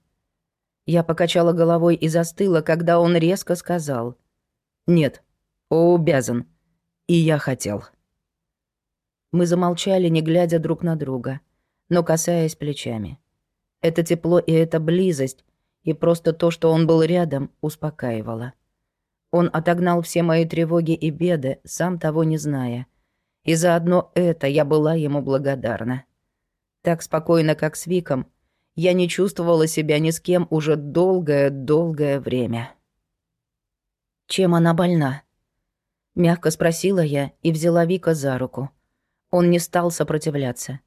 Я покачала головой и застыла, когда он резко сказал. Нет, обязан. И я хотел. Мы замолчали, не глядя друг на друга, но касаясь плечами. Это тепло и эта близость и просто то, что он был рядом, успокаивало. Он отогнал все мои тревоги и беды, сам того не зная. И заодно это я была ему благодарна. Так спокойно, как с Виком, я не чувствовала себя ни с кем уже долгое-долгое время. «Чем она больна?» Мягко спросила я и взяла Вика за руку. Он не стал сопротивляться.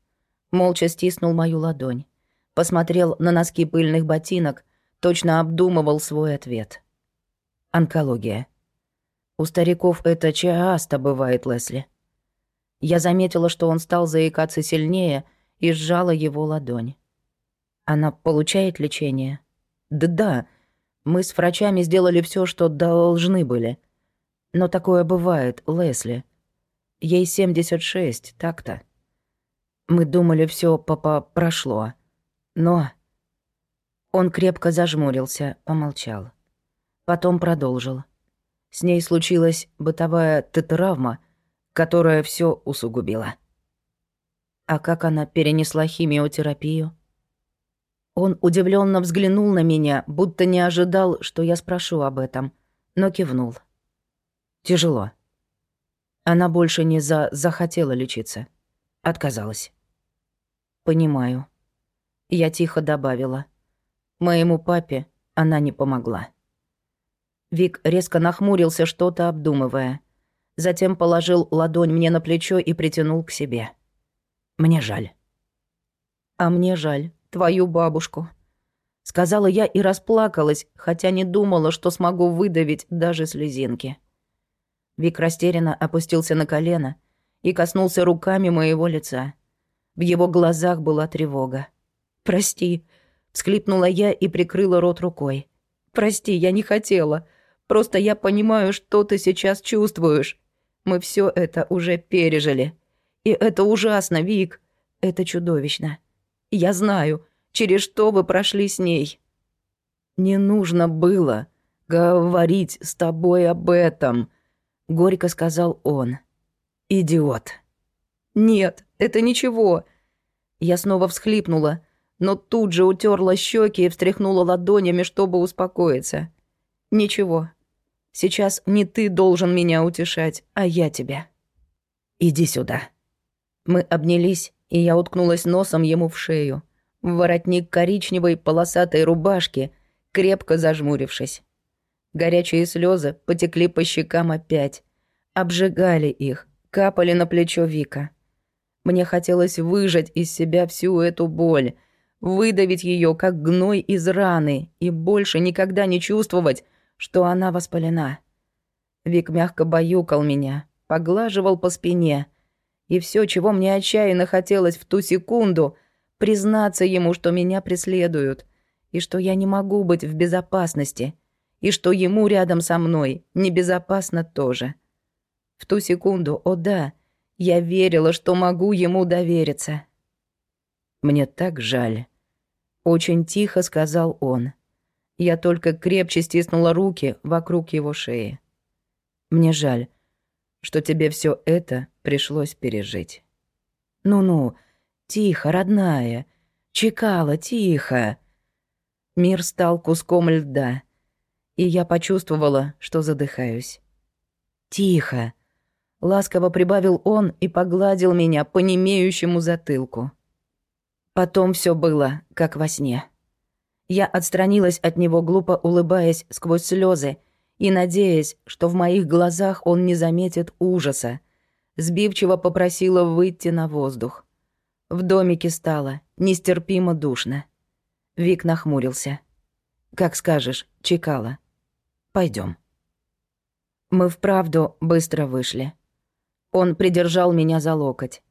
Молча стиснул мою ладонь. Посмотрел на носки пыльных ботинок, точно обдумывал свой ответ. Онкология. У стариков это часто бывает, Лесли. Я заметила, что он стал заикаться сильнее и сжала его ладонь. Она получает лечение? Да-да, мы с врачами сделали все, что должны были. Но такое бывает, Лесли. Ей 76, так-то. Мы думали, все папа прошло. Но... Он крепко зажмурился, помолчал. Потом продолжил. С ней случилась бытовая травма, которая все усугубила. А как она перенесла химиотерапию? Он удивленно взглянул на меня, будто не ожидал, что я спрошу об этом, но кивнул. Тяжело. Она больше не за захотела лечиться. Отказалась. Понимаю. Я тихо добавила. Моему папе она не помогла. Вик резко нахмурился, что-то обдумывая. Затем положил ладонь мне на плечо и притянул к себе. Мне жаль. А мне жаль твою бабушку. Сказала я и расплакалась, хотя не думала, что смогу выдавить даже слезинки. Вик растерянно опустился на колено и коснулся руками моего лица. В его глазах была тревога. «Прости», — всхлипнула я и прикрыла рот рукой. «Прости, я не хотела. Просто я понимаю, что ты сейчас чувствуешь. Мы все это уже пережили. И это ужасно, Вик. Это чудовищно. Я знаю, через что вы прошли с ней. Не нужно было говорить с тобой об этом, горько сказал он. Идиот. Нет, это ничего. Я снова всхлипнула, но тут же утерла щеки и встряхнула ладонями, чтобы успокоиться. Ничего. Сейчас не ты должен меня утешать, а я тебя. Иди сюда. Мы обнялись, и я уткнулась носом ему в шею, в воротник коричневой полосатой рубашки, крепко зажмурившись. Горячие слезы потекли по щекам опять, обжигали их, капали на плечо Вика. Мне хотелось выжать из себя всю эту боль, выдавить ее как гной из раны и больше никогда не чувствовать, что она воспалена. Вик мягко баюкал меня, поглаживал по спине, и все, чего мне отчаянно хотелось в ту секунду, признаться ему, что меня преследуют, и что я не могу быть в безопасности, и что ему рядом со мной небезопасно тоже. В ту секунду, о да, я верила, что могу ему довериться. «Мне так жаль», — очень тихо сказал он. Я только крепче стиснула руки вокруг его шеи. Мне жаль, что тебе все это пришлось пережить. Ну-ну, тихо, родная. Чекала, тихо. Мир стал куском льда, и я почувствовала, что задыхаюсь. Тихо. Ласково прибавил он и погладил меня по немеющему затылку. Потом все было, как во сне. Я отстранилась от него, глупо улыбаясь сквозь слезы и надеясь, что в моих глазах он не заметит ужаса. Сбивчиво попросила выйти на воздух. В домике стало нестерпимо душно. Вик нахмурился. «Как скажешь, Чекала. Пойдем. Мы вправду быстро вышли. Он придержал меня за локоть.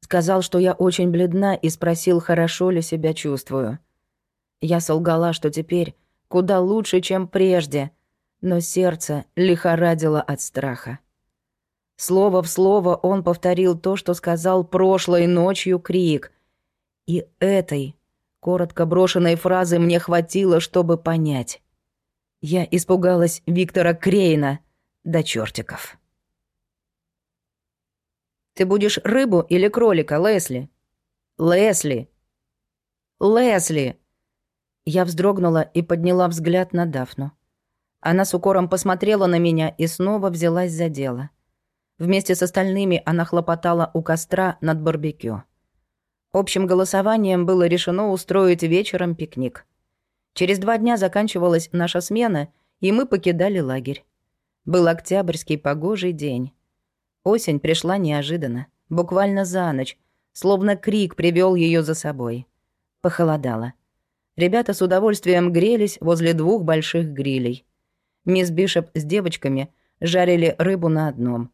Сказал, что я очень бледна и спросил, хорошо ли себя чувствую. Я солгала, что теперь куда лучше, чем прежде, но сердце лихорадило от страха. Слово в слово он повторил то, что сказал прошлой ночью Крик. И этой, коротко брошенной фразы мне хватило, чтобы понять. Я испугалась Виктора Крейна до чертиков. «Ты будешь рыбу или кролика, Лесли?» «Лесли!» «Лесли!» Я вздрогнула и подняла взгляд на Дафну. Она с укором посмотрела на меня и снова взялась за дело. Вместе с остальными она хлопотала у костра над барбекю. Общим голосованием было решено устроить вечером пикник. Через два дня заканчивалась наша смена, и мы покидали лагерь. Был октябрьский погожий день. Осень пришла неожиданно, буквально за ночь, словно крик привел ее за собой. Похолодало. Ребята с удовольствием грелись возле двух больших грилей. Мисс Бишоп с девочками жарили рыбу на одном.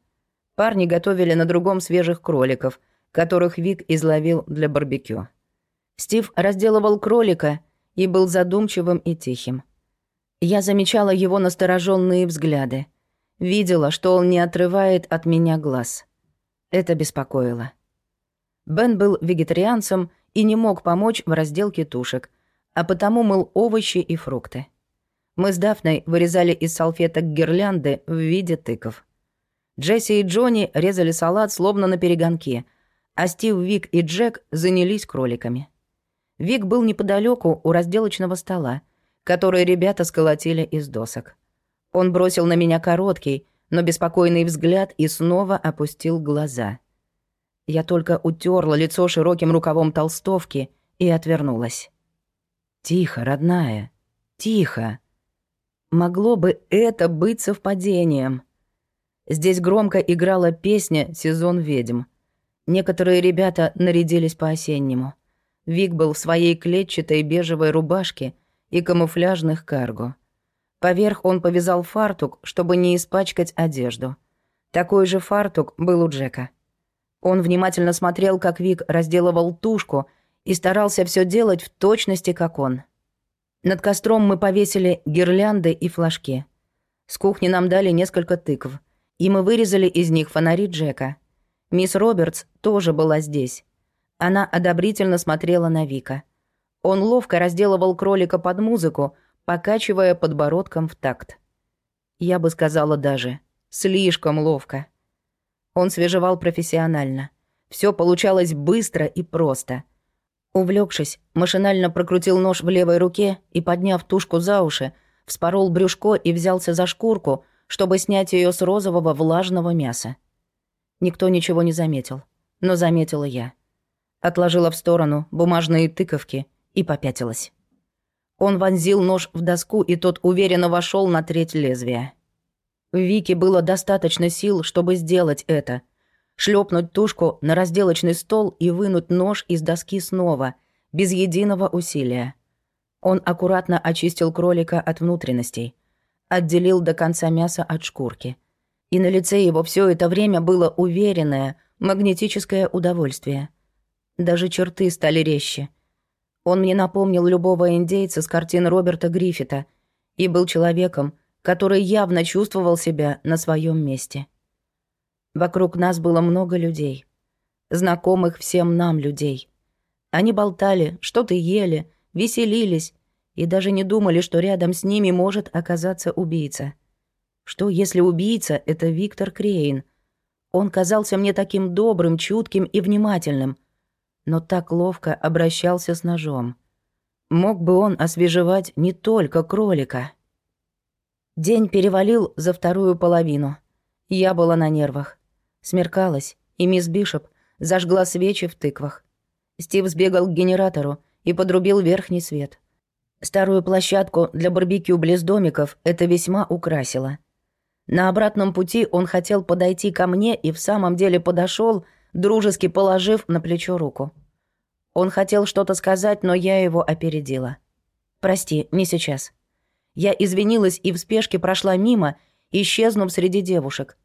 Парни готовили на другом свежих кроликов, которых Вик изловил для барбекю. Стив разделывал кролика и был задумчивым и тихим. Я замечала его настороженные взгляды. Видела, что он не отрывает от меня глаз. Это беспокоило. Бен был вегетарианцем и не мог помочь в разделке тушек, а потому мыл овощи и фрукты. Мы с Дафной вырезали из салфеток гирлянды в виде тыков. Джесси и Джонни резали салат словно на перегонке, а Стив, Вик и Джек занялись кроликами. Вик был неподалеку у разделочного стола, который ребята сколотили из досок. Он бросил на меня короткий, но беспокойный взгляд и снова опустил глаза. Я только утерла лицо широким рукавом толстовки и отвернулась. «Тихо, родная, тихо!» Могло бы это быть совпадением. Здесь громко играла песня «Сезон ведьм». Некоторые ребята нарядились по-осеннему. Вик был в своей клетчатой бежевой рубашке и камуфляжных карго. Поверх он повязал фартук, чтобы не испачкать одежду. Такой же фартук был у Джека. Он внимательно смотрел, как Вик разделывал тушку и старался все делать в точности, как он. Над костром мы повесили гирлянды и флажки. С кухни нам дали несколько тыкв, и мы вырезали из них фонари Джека. Мисс Робертс тоже была здесь. Она одобрительно смотрела на Вика. Он ловко разделывал кролика под музыку, покачивая подбородком в такт. Я бы сказала даже, слишком ловко. Он свежевал профессионально. Все получалось быстро и просто — Увлекшись, машинально прокрутил нож в левой руке и, подняв тушку за уши, вспорол брюшко и взялся за шкурку, чтобы снять ее с розового влажного мяса. Никто ничего не заметил, но заметила я. Отложила в сторону бумажные тыковки и попятилась. Он вонзил нож в доску, и тот уверенно вошел на треть лезвия. Вике было достаточно сил, чтобы сделать это — шлепнуть тушку на разделочный стол и вынуть нож из доски снова, без единого усилия. Он аккуратно очистил кролика от внутренностей, отделил до конца мяса от шкурки. И на лице его все это время было уверенное, магнетическое удовольствие. Даже черты стали резче. Он мне напомнил любого индейца с картин Роберта Гриффита и был человеком, который явно чувствовал себя на своем месте. Вокруг нас было много людей. Знакомых всем нам людей. Они болтали, что-то ели, веселились и даже не думали, что рядом с ними может оказаться убийца. Что, если убийца — это Виктор Крейн? Он казался мне таким добрым, чутким и внимательным, но так ловко обращался с ножом. Мог бы он освежевать не только кролика. День перевалил за вторую половину. Я была на нервах. Смеркалось, и мисс Бишоп зажгла свечи в тыквах. Стив сбегал к генератору и подрубил верхний свет. Старую площадку для барбекю близ домиков это весьма украсило. На обратном пути он хотел подойти ко мне и в самом деле подошел, дружески положив на плечо руку. Он хотел что-то сказать, но я его опередила. «Прости, не сейчас». Я извинилась и в спешке прошла мимо, исчезнув среди девушек.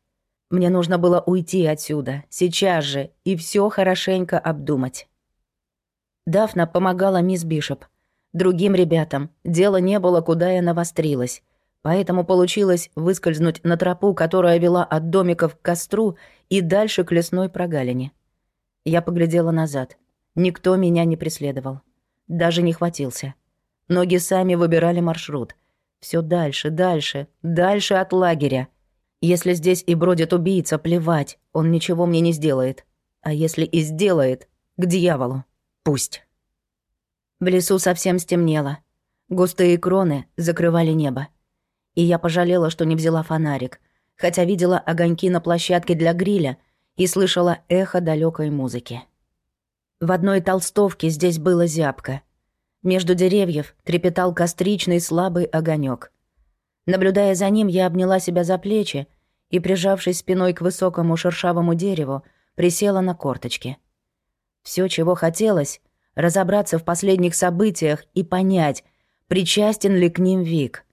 Мне нужно было уйти отсюда, сейчас же, и все хорошенько обдумать. Дафна помогала мисс Бишоп. Другим ребятам дело не было, куда я навострилась. Поэтому получилось выскользнуть на тропу, которая вела от домиков к костру и дальше к лесной прогалине. Я поглядела назад. Никто меня не преследовал. Даже не хватился. Ноги сами выбирали маршрут. Все дальше, дальше, дальше от лагеря. Если здесь и бродит убийца, плевать, он ничего мне не сделает. А если и сделает, к дьяволу. Пусть. В лесу совсем стемнело. Густые кроны закрывали небо. И я пожалела, что не взяла фонарик, хотя видела огоньки на площадке для гриля и слышала эхо далекой музыки. В одной толстовке здесь было зябко. Между деревьев трепетал костричный слабый огонек. Наблюдая за ним, я обняла себя за плечи и, прижавшись спиной к высокому шершавому дереву, присела на корточки. Все, чего хотелось, разобраться в последних событиях и понять, причастен ли к ним Вик.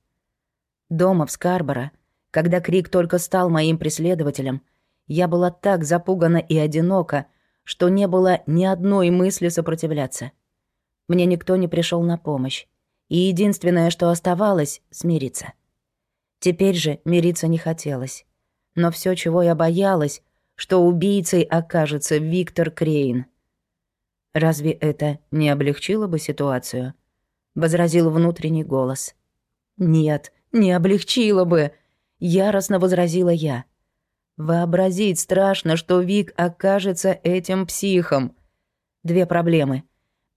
Дома в Скарборо, когда Крик только стал моим преследователем, Я была так запугана и одинока, что не было ни одной мысли сопротивляться. Мне никто не пришел на помощь, и единственное, что оставалось — смириться. Теперь же мириться не хотелось. Но все, чего я боялась, что убийцей окажется Виктор Крейн. Разве это не облегчило бы ситуацию? Возразил внутренний голос. Нет, не облегчило бы, яростно возразила я. Вообразить страшно, что Вик окажется этим психом. Две проблемы.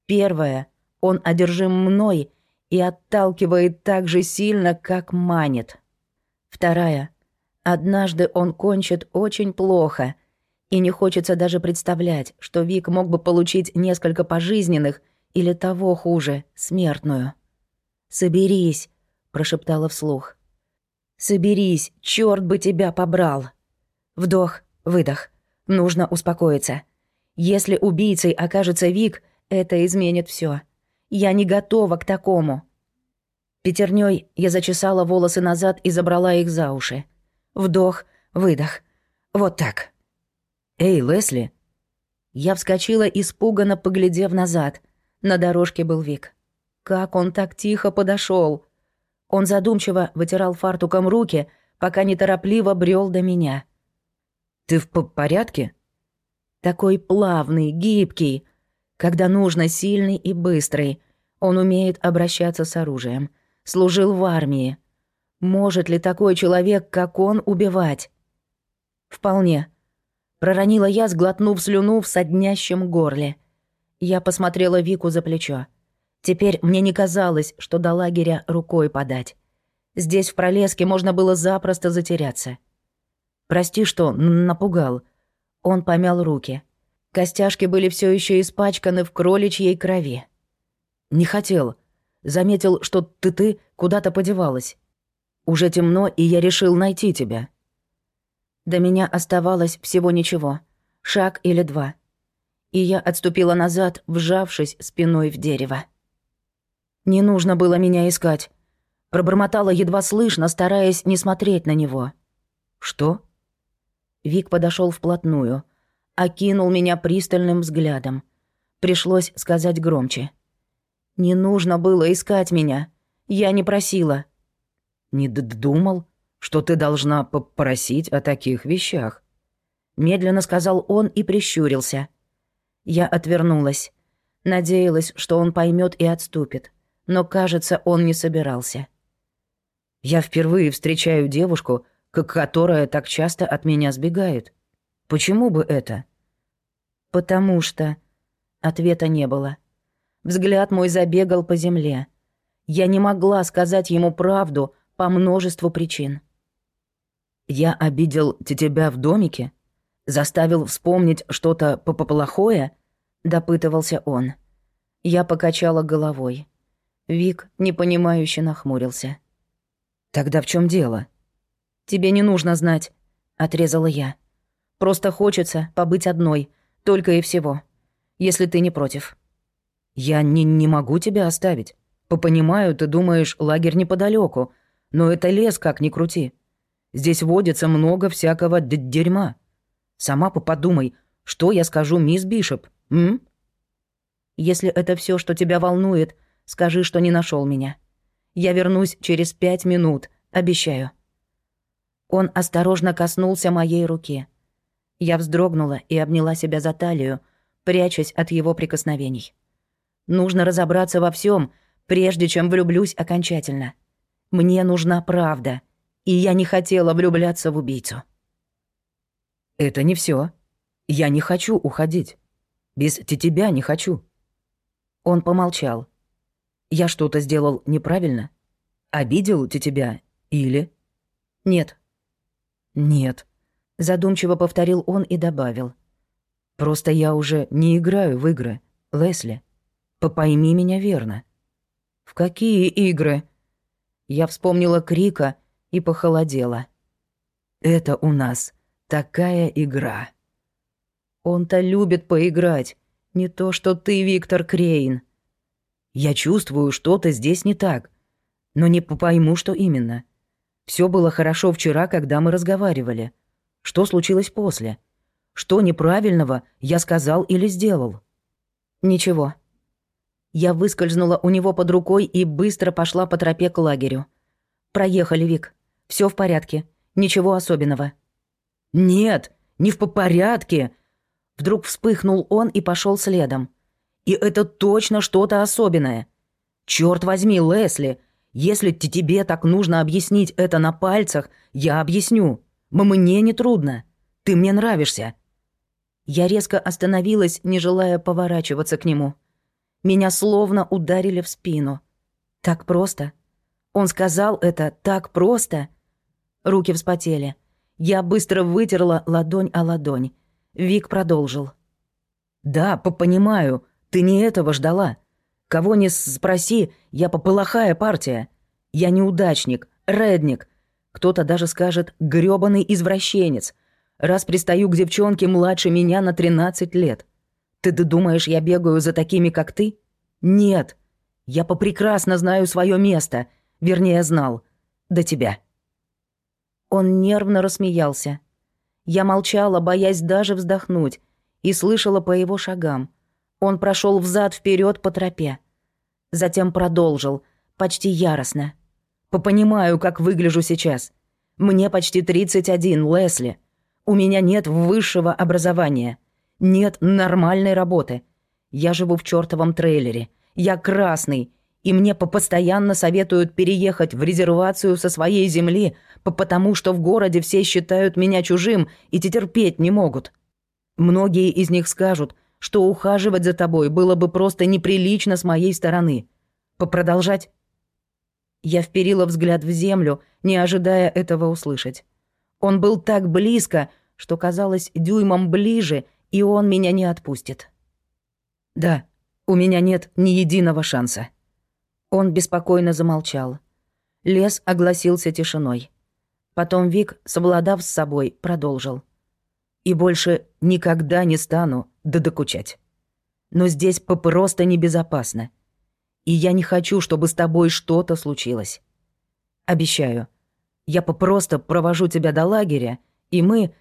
Первая — он одержим мной и отталкивает так же сильно, как манит. Вторая — однажды он кончит очень плохо, и не хочется даже представлять, что Вик мог бы получить несколько пожизненных или того хуже, смертную. «Соберись», — прошептала вслух. «Соберись, черт бы тебя побрал!» Вдох, выдох. Нужно успокоиться. Если убийцей окажется Вик, это изменит все. Я не готова к такому. Пятерней я зачесала волосы назад и забрала их за уши. Вдох, выдох. Вот так. «Эй, Лесли!» Я вскочила, испуганно поглядев назад. На дорожке был Вик. Как он так тихо подошел! Он задумчиво вытирал фартуком руки, пока неторопливо брел до меня. «Ты в порядке?» Такой плавный, гибкий. Когда нужно, сильный и быстрый. Он умеет обращаться с оружием. Служил в армии. Может ли такой человек, как он, убивать? Вполне. Проронила я, сглотнув слюну в соднящем горле. Я посмотрела Вику за плечо. Теперь мне не казалось, что до лагеря рукой подать. Здесь, в пролеске, можно было запросто затеряться. «Прости, что напугал». Он помял руки. Костяшки были все еще испачканы в кроличьей крови. «Не хотел. Заметил, что ты-ты куда-то подевалась. Уже темно, и я решил найти тебя». До меня оставалось всего ничего. Шаг или два. И я отступила назад, вжавшись спиной в дерево. Не нужно было меня искать. Пробормотала едва слышно, стараясь не смотреть на него. «Что?» Вик подошел вплотную, окинул меня пристальным взглядом. Пришлось сказать громче. «Не нужно было искать меня. Я не просила». «Не думал?» что ты должна попросить о таких вещах», — медленно сказал он и прищурился. Я отвернулась. Надеялась, что он поймет и отступит, но, кажется, он не собирался. «Я впервые встречаю девушку, которая так часто от меня сбегает. Почему бы это?» «Потому что...» Ответа не было. Взгляд мой забегал по земле. Я не могла сказать ему правду по множеству причин. Я обидел тебя в домике? Заставил вспомнить что-то плохое? Допытывался он. Я покачала головой. Вик, непонимающе нахмурился. «Тогда в чем дело?» «Тебе не нужно знать», — отрезала я. «Просто хочется побыть одной, только и всего. Если ты не против». «Я не, не могу тебя оставить. Попонимаю, ты думаешь, лагерь неподалеку, но это лес, как ни крути. Здесь водится много всякого дерьма. Сама подумай, что я скажу мисс Бишоп, м? Если это все, что тебя волнует, скажи, что не нашел меня. Я вернусь через пять минут, обещаю». Он осторожно коснулся моей руки. Я вздрогнула и обняла себя за талию, прячась от его прикосновений. Нужно разобраться во всем, прежде чем влюблюсь окончательно. Мне нужна правда — и я не хотела влюбляться в убийцу. «Это не все. Я не хочу уходить. Без тебя не хочу». Он помолчал. «Я что-то сделал неправильно? Обидел тебя или...» «Нет». «Нет», — задумчиво повторил он и добавил. «Просто я уже не играю в игры, Лесли. Пойми меня верно». «В какие игры?» Я вспомнила Крика и похолодела. «Это у нас такая игра». «Он-то любит поиграть, не то что ты, Виктор Крейн». «Я чувствую, что-то здесь не так, но не пойму, что именно. Все было хорошо вчера, когда мы разговаривали. Что случилось после? Что неправильного я сказал или сделал? Ничего. Я выскользнула у него под рукой и быстро пошла по тропе к лагерю. Проехали, Вик. Все в порядке. Ничего особенного. Нет, не в порядке. Вдруг вспыхнул он и пошел следом. И это точно что-то особенное. Черт возьми, Лесли, если тебе так нужно объяснить это на пальцах, я объясню. Мне не трудно. Ты мне нравишься. Я резко остановилась, не желая поворачиваться к нему. Меня словно ударили в спину. Так просто. Он сказал это так просто. Руки вспотели. Я быстро вытерла ладонь о ладонь. Вик продолжил. «Да, понимаю, ты не этого ждала. Кого не спроси, я поплохая партия. Я неудачник, редник. Кто-то даже скажет грёбаный извращенец, раз пристаю к девчонке младше меня на 13 лет. Ты думаешь, я бегаю за такими, как ты? Нет. Я попрекрасно знаю свое место, вернее, знал. До тебя». Он нервно рассмеялся. Я молчала, боясь даже вздохнуть, и слышала по его шагам — он прошел взад вперед по тропе. Затем продолжил, почти яростно. «Попонимаю, как выгляжу сейчас. Мне почти 31, Лесли. У меня нет высшего образования. Нет нормальной работы. Я живу в чертовом трейлере. Я красный. И мне постоянно советуют переехать в резервацию со своей земли, потому что в городе все считают меня чужим и терпеть не могут. Многие из них скажут, что ухаживать за тобой было бы просто неприлично с моей стороны. Попродолжать?» Я вперила взгляд в землю, не ожидая этого услышать. Он был так близко, что казалось дюймом ближе, и он меня не отпустит. «Да, у меня нет ни единого шанса». Он беспокойно замолчал. Лес огласился тишиной. Потом Вик, совладав с собой, продолжил. «И больше никогда не стану да докучать. Но здесь просто небезопасно. И я не хочу, чтобы с тобой что-то случилось. Обещаю, я попросту провожу тебя до лагеря, и мы...»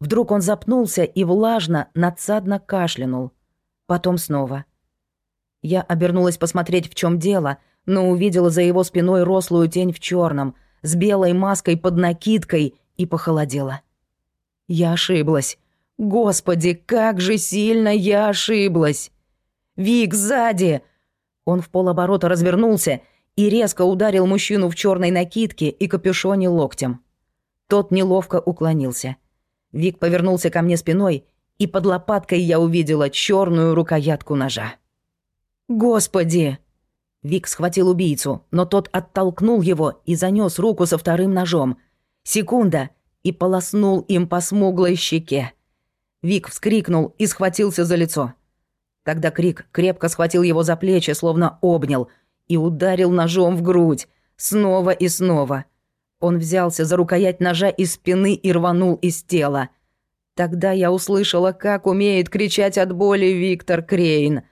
Вдруг он запнулся и влажно, надсадно кашлянул. Потом снова. Я обернулась посмотреть, в чем дело, но увидела за его спиной рослую тень в черном, с белой маской под накидкой, и похолодела. Я ошиблась. Господи, как же сильно я ошиблась! Вик, сзади! Он в полоборота развернулся и резко ударил мужчину в черной накидке и капюшоне локтем. Тот неловко уклонился. Вик повернулся ко мне спиной, и под лопаткой я увидела черную рукоятку ножа. «Господи!» Вик схватил убийцу, но тот оттолкнул его и занес руку со вторым ножом. Секунда, и полоснул им по смуглой щеке. Вик вскрикнул и схватился за лицо. Тогда Крик крепко схватил его за плечи, словно обнял, и ударил ножом в грудь, снова и снова. Он взялся за рукоять ножа из спины и рванул из тела. Тогда я услышала, как умеет кричать от боли Виктор Крейн.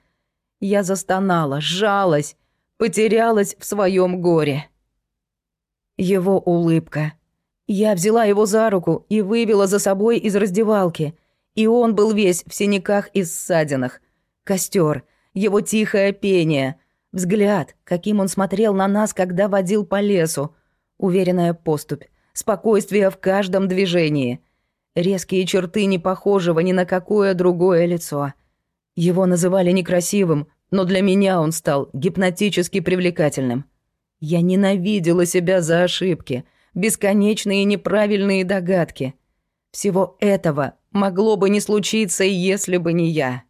Я застонала, сжалась, потерялась в своем горе. Его улыбка. Я взяла его за руку и вывела за собой из раздевалки — и он был весь в синяках и ссадинах. Костер, его тихое пение, взгляд, каким он смотрел на нас, когда водил по лесу, уверенная поступь, спокойствие в каждом движении, резкие черты не похожего ни на какое другое лицо. Его называли некрасивым, но для меня он стал гипнотически привлекательным. Я ненавидела себя за ошибки, бесконечные неправильные догадки. Всего этого могло бы не случиться, если бы не я.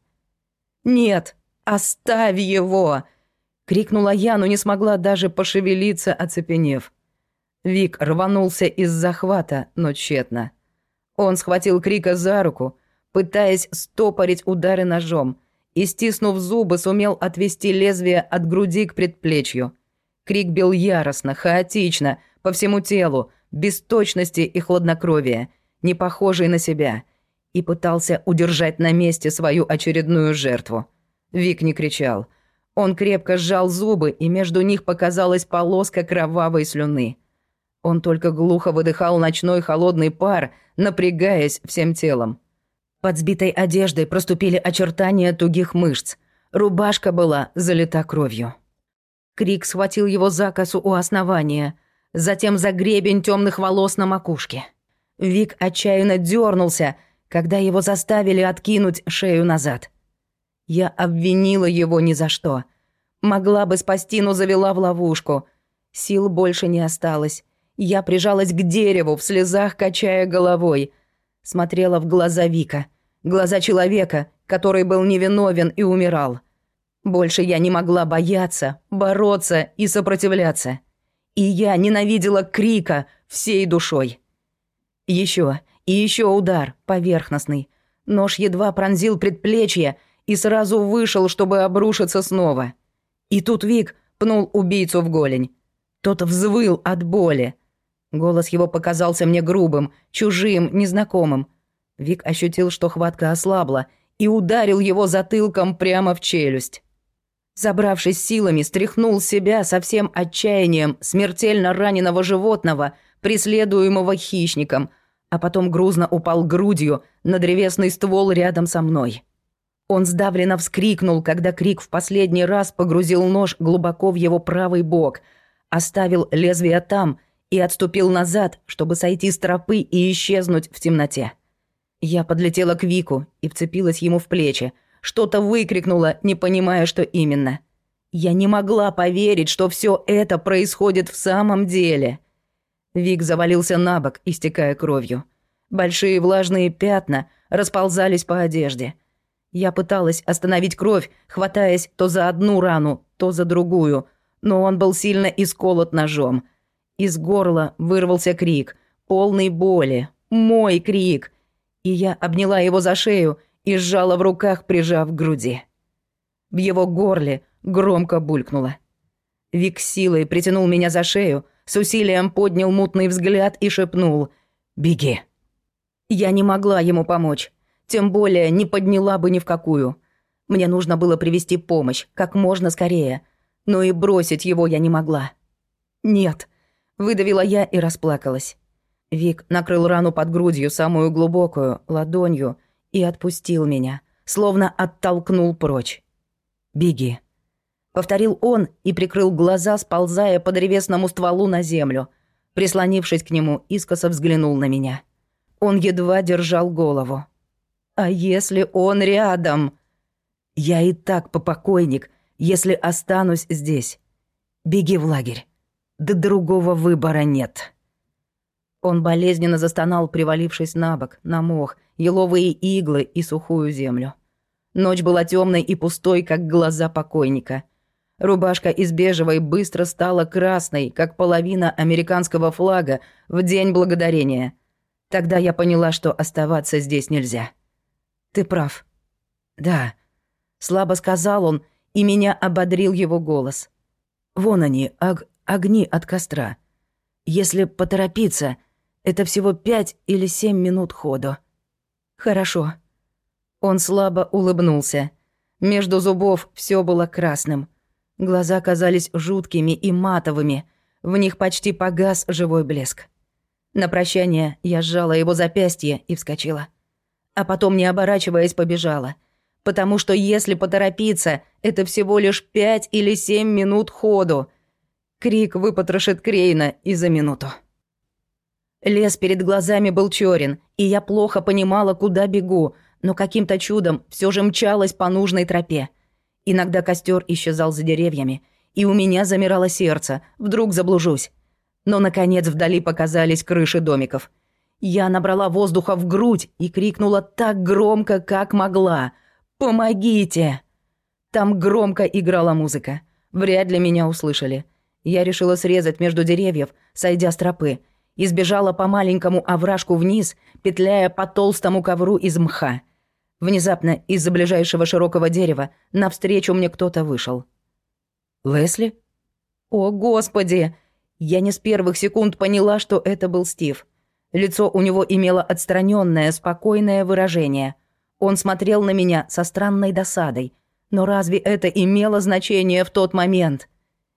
«Нет, оставь его!» — крикнула я, но не смогла даже пошевелиться, оцепенев. Вик рванулся из захвата, но тщетно. Он схватил Крика за руку, пытаясь стопорить удары ножом, и, стиснув зубы, сумел отвести лезвие от груди к предплечью. Крик бил яростно, хаотично, по всему телу, без точности и хладнокровия, не похожий на себя — и пытался удержать на месте свою очередную жертву. Вик не кричал. Он крепко сжал зубы, и между них показалась полоска кровавой слюны. Он только глухо выдыхал ночной холодный пар, напрягаясь всем телом. Под сбитой одеждой проступили очертания тугих мышц. Рубашка была залита кровью. Крик схватил его за косу у основания, затем за гребень темных волос на макушке. Вик отчаянно дернулся, когда его заставили откинуть шею назад. Я обвинила его ни за что. Могла бы спасти, но завела в ловушку. Сил больше не осталось. Я прижалась к дереву, в слезах качая головой. Смотрела в глаза Вика. Глаза человека, который был невиновен и умирал. Больше я не могла бояться, бороться и сопротивляться. И я ненавидела крика всей душой. Еще и еще удар, поверхностный. Нож едва пронзил предплечье и сразу вышел, чтобы обрушиться снова. И тут Вик пнул убийцу в голень. Тот взвыл от боли. Голос его показался мне грубым, чужим, незнакомым. Вик ощутил, что хватка ослабла, и ударил его затылком прямо в челюсть. Забравшись силами, стряхнул себя со всем отчаянием смертельно раненого животного, преследуемого хищником, а потом грузно упал грудью на древесный ствол рядом со мной. Он сдавленно вскрикнул, когда крик в последний раз погрузил нож глубоко в его правый бок, оставил лезвие там и отступил назад, чтобы сойти с тропы и исчезнуть в темноте. Я подлетела к Вику и вцепилась ему в плечи, что-то выкрикнула, не понимая, что именно. Я не могла поверить, что все это происходит в самом деле. Вик завалился на бок, истекая кровью. Большие влажные пятна расползались по одежде. Я пыталась остановить кровь, хватаясь то за одну рану, то за другую, но он был сильно исколот ножом. Из горла вырвался крик, полный боли, мой крик. И я обняла его за шею и сжала в руках, прижав к груди. В его горле громко булькнуло. Вик силой притянул меня за шею, с усилием поднял мутный взгляд и шепнул «Беги». Я не могла ему помочь, тем более не подняла бы ни в какую. Мне нужно было привести помощь как можно скорее, но и бросить его я не могла. «Нет», — выдавила я и расплакалась. Вик накрыл рану под грудью, самую глубокую, ладонью — и отпустил меня, словно оттолкнул прочь. «Беги», — повторил он и прикрыл глаза, сползая по древесному стволу на землю. Прислонившись к нему, искоса взглянул на меня. Он едва держал голову. «А если он рядом?» «Я и так попокойник, если останусь здесь. Беги в лагерь. Да другого выбора нет». Он болезненно застонал, привалившись на бок, на мох, еловые иглы и сухую землю. Ночь была темной и пустой, как глаза покойника. Рубашка из бежевой быстро стала красной, как половина американского флага в День Благодарения. Тогда я поняла, что оставаться здесь нельзя. «Ты прав». «Да», — слабо сказал он, и меня ободрил его голос. «Вон они, ог огни от костра. Если поторопиться, это всего пять или семь минут ходу». «Хорошо». Он слабо улыбнулся. Между зубов все было красным. Глаза казались жуткими и матовыми. В них почти погас живой блеск. На прощание я сжала его запястье и вскочила. А потом, не оборачиваясь, побежала. Потому что если поторопиться, это всего лишь пять или семь минут ходу. Крик выпотрошит Крейна и за минуту. Лес перед глазами был черен, и я плохо понимала, куда бегу, но каким-то чудом все же мчалась по нужной тропе. Иногда костер исчезал за деревьями, и у меня замирало сердце, вдруг заблужусь. Но, наконец, вдали показались крыши домиков. Я набрала воздуха в грудь и крикнула так громко, как могла. «Помогите!» Там громко играла музыка. Вряд ли меня услышали. Я решила срезать между деревьев, сойдя с тропы, и сбежала по маленькому овражку вниз, петляя по толстому ковру из мха. Внезапно из-за ближайшего широкого дерева навстречу мне кто-то вышел. «Лесли?» «О, Господи!» Я не с первых секунд поняла, что это был Стив. Лицо у него имело отстраненное, спокойное выражение. Он смотрел на меня со странной досадой. Но разве это имело значение в тот момент?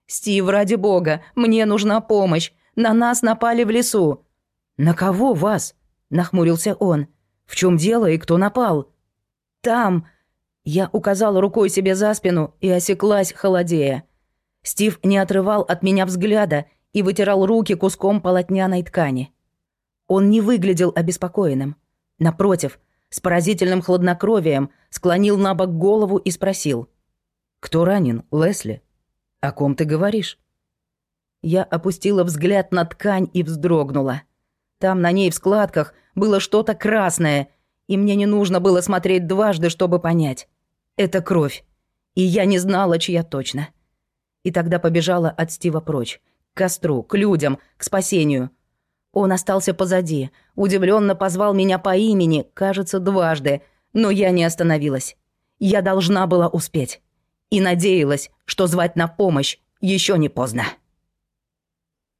«Стив, ради бога, мне нужна помощь. На нас напали в лесу». «На кого вас?» — нахмурился он. «В чем дело и кто напал?» «Там...» Я указала рукой себе за спину и осеклась, холодея. Стив не отрывал от меня взгляда и вытирал руки куском полотняной ткани. Он не выглядел обеспокоенным. Напротив, с поразительным хладнокровием склонил на бок голову и спросил. «Кто ранен, Лесли? О ком ты говоришь?» Я опустила взгляд на ткань и вздрогнула. Там на ней в складках было что-то красное, и мне не нужно было смотреть дважды, чтобы понять. Это кровь. И я не знала, чья точно. И тогда побежала от Стива прочь. К костру, к людям, к спасению. Он остался позади, удивленно позвал меня по имени, кажется, дважды, но я не остановилась. Я должна была успеть. И надеялась, что звать на помощь еще не поздно.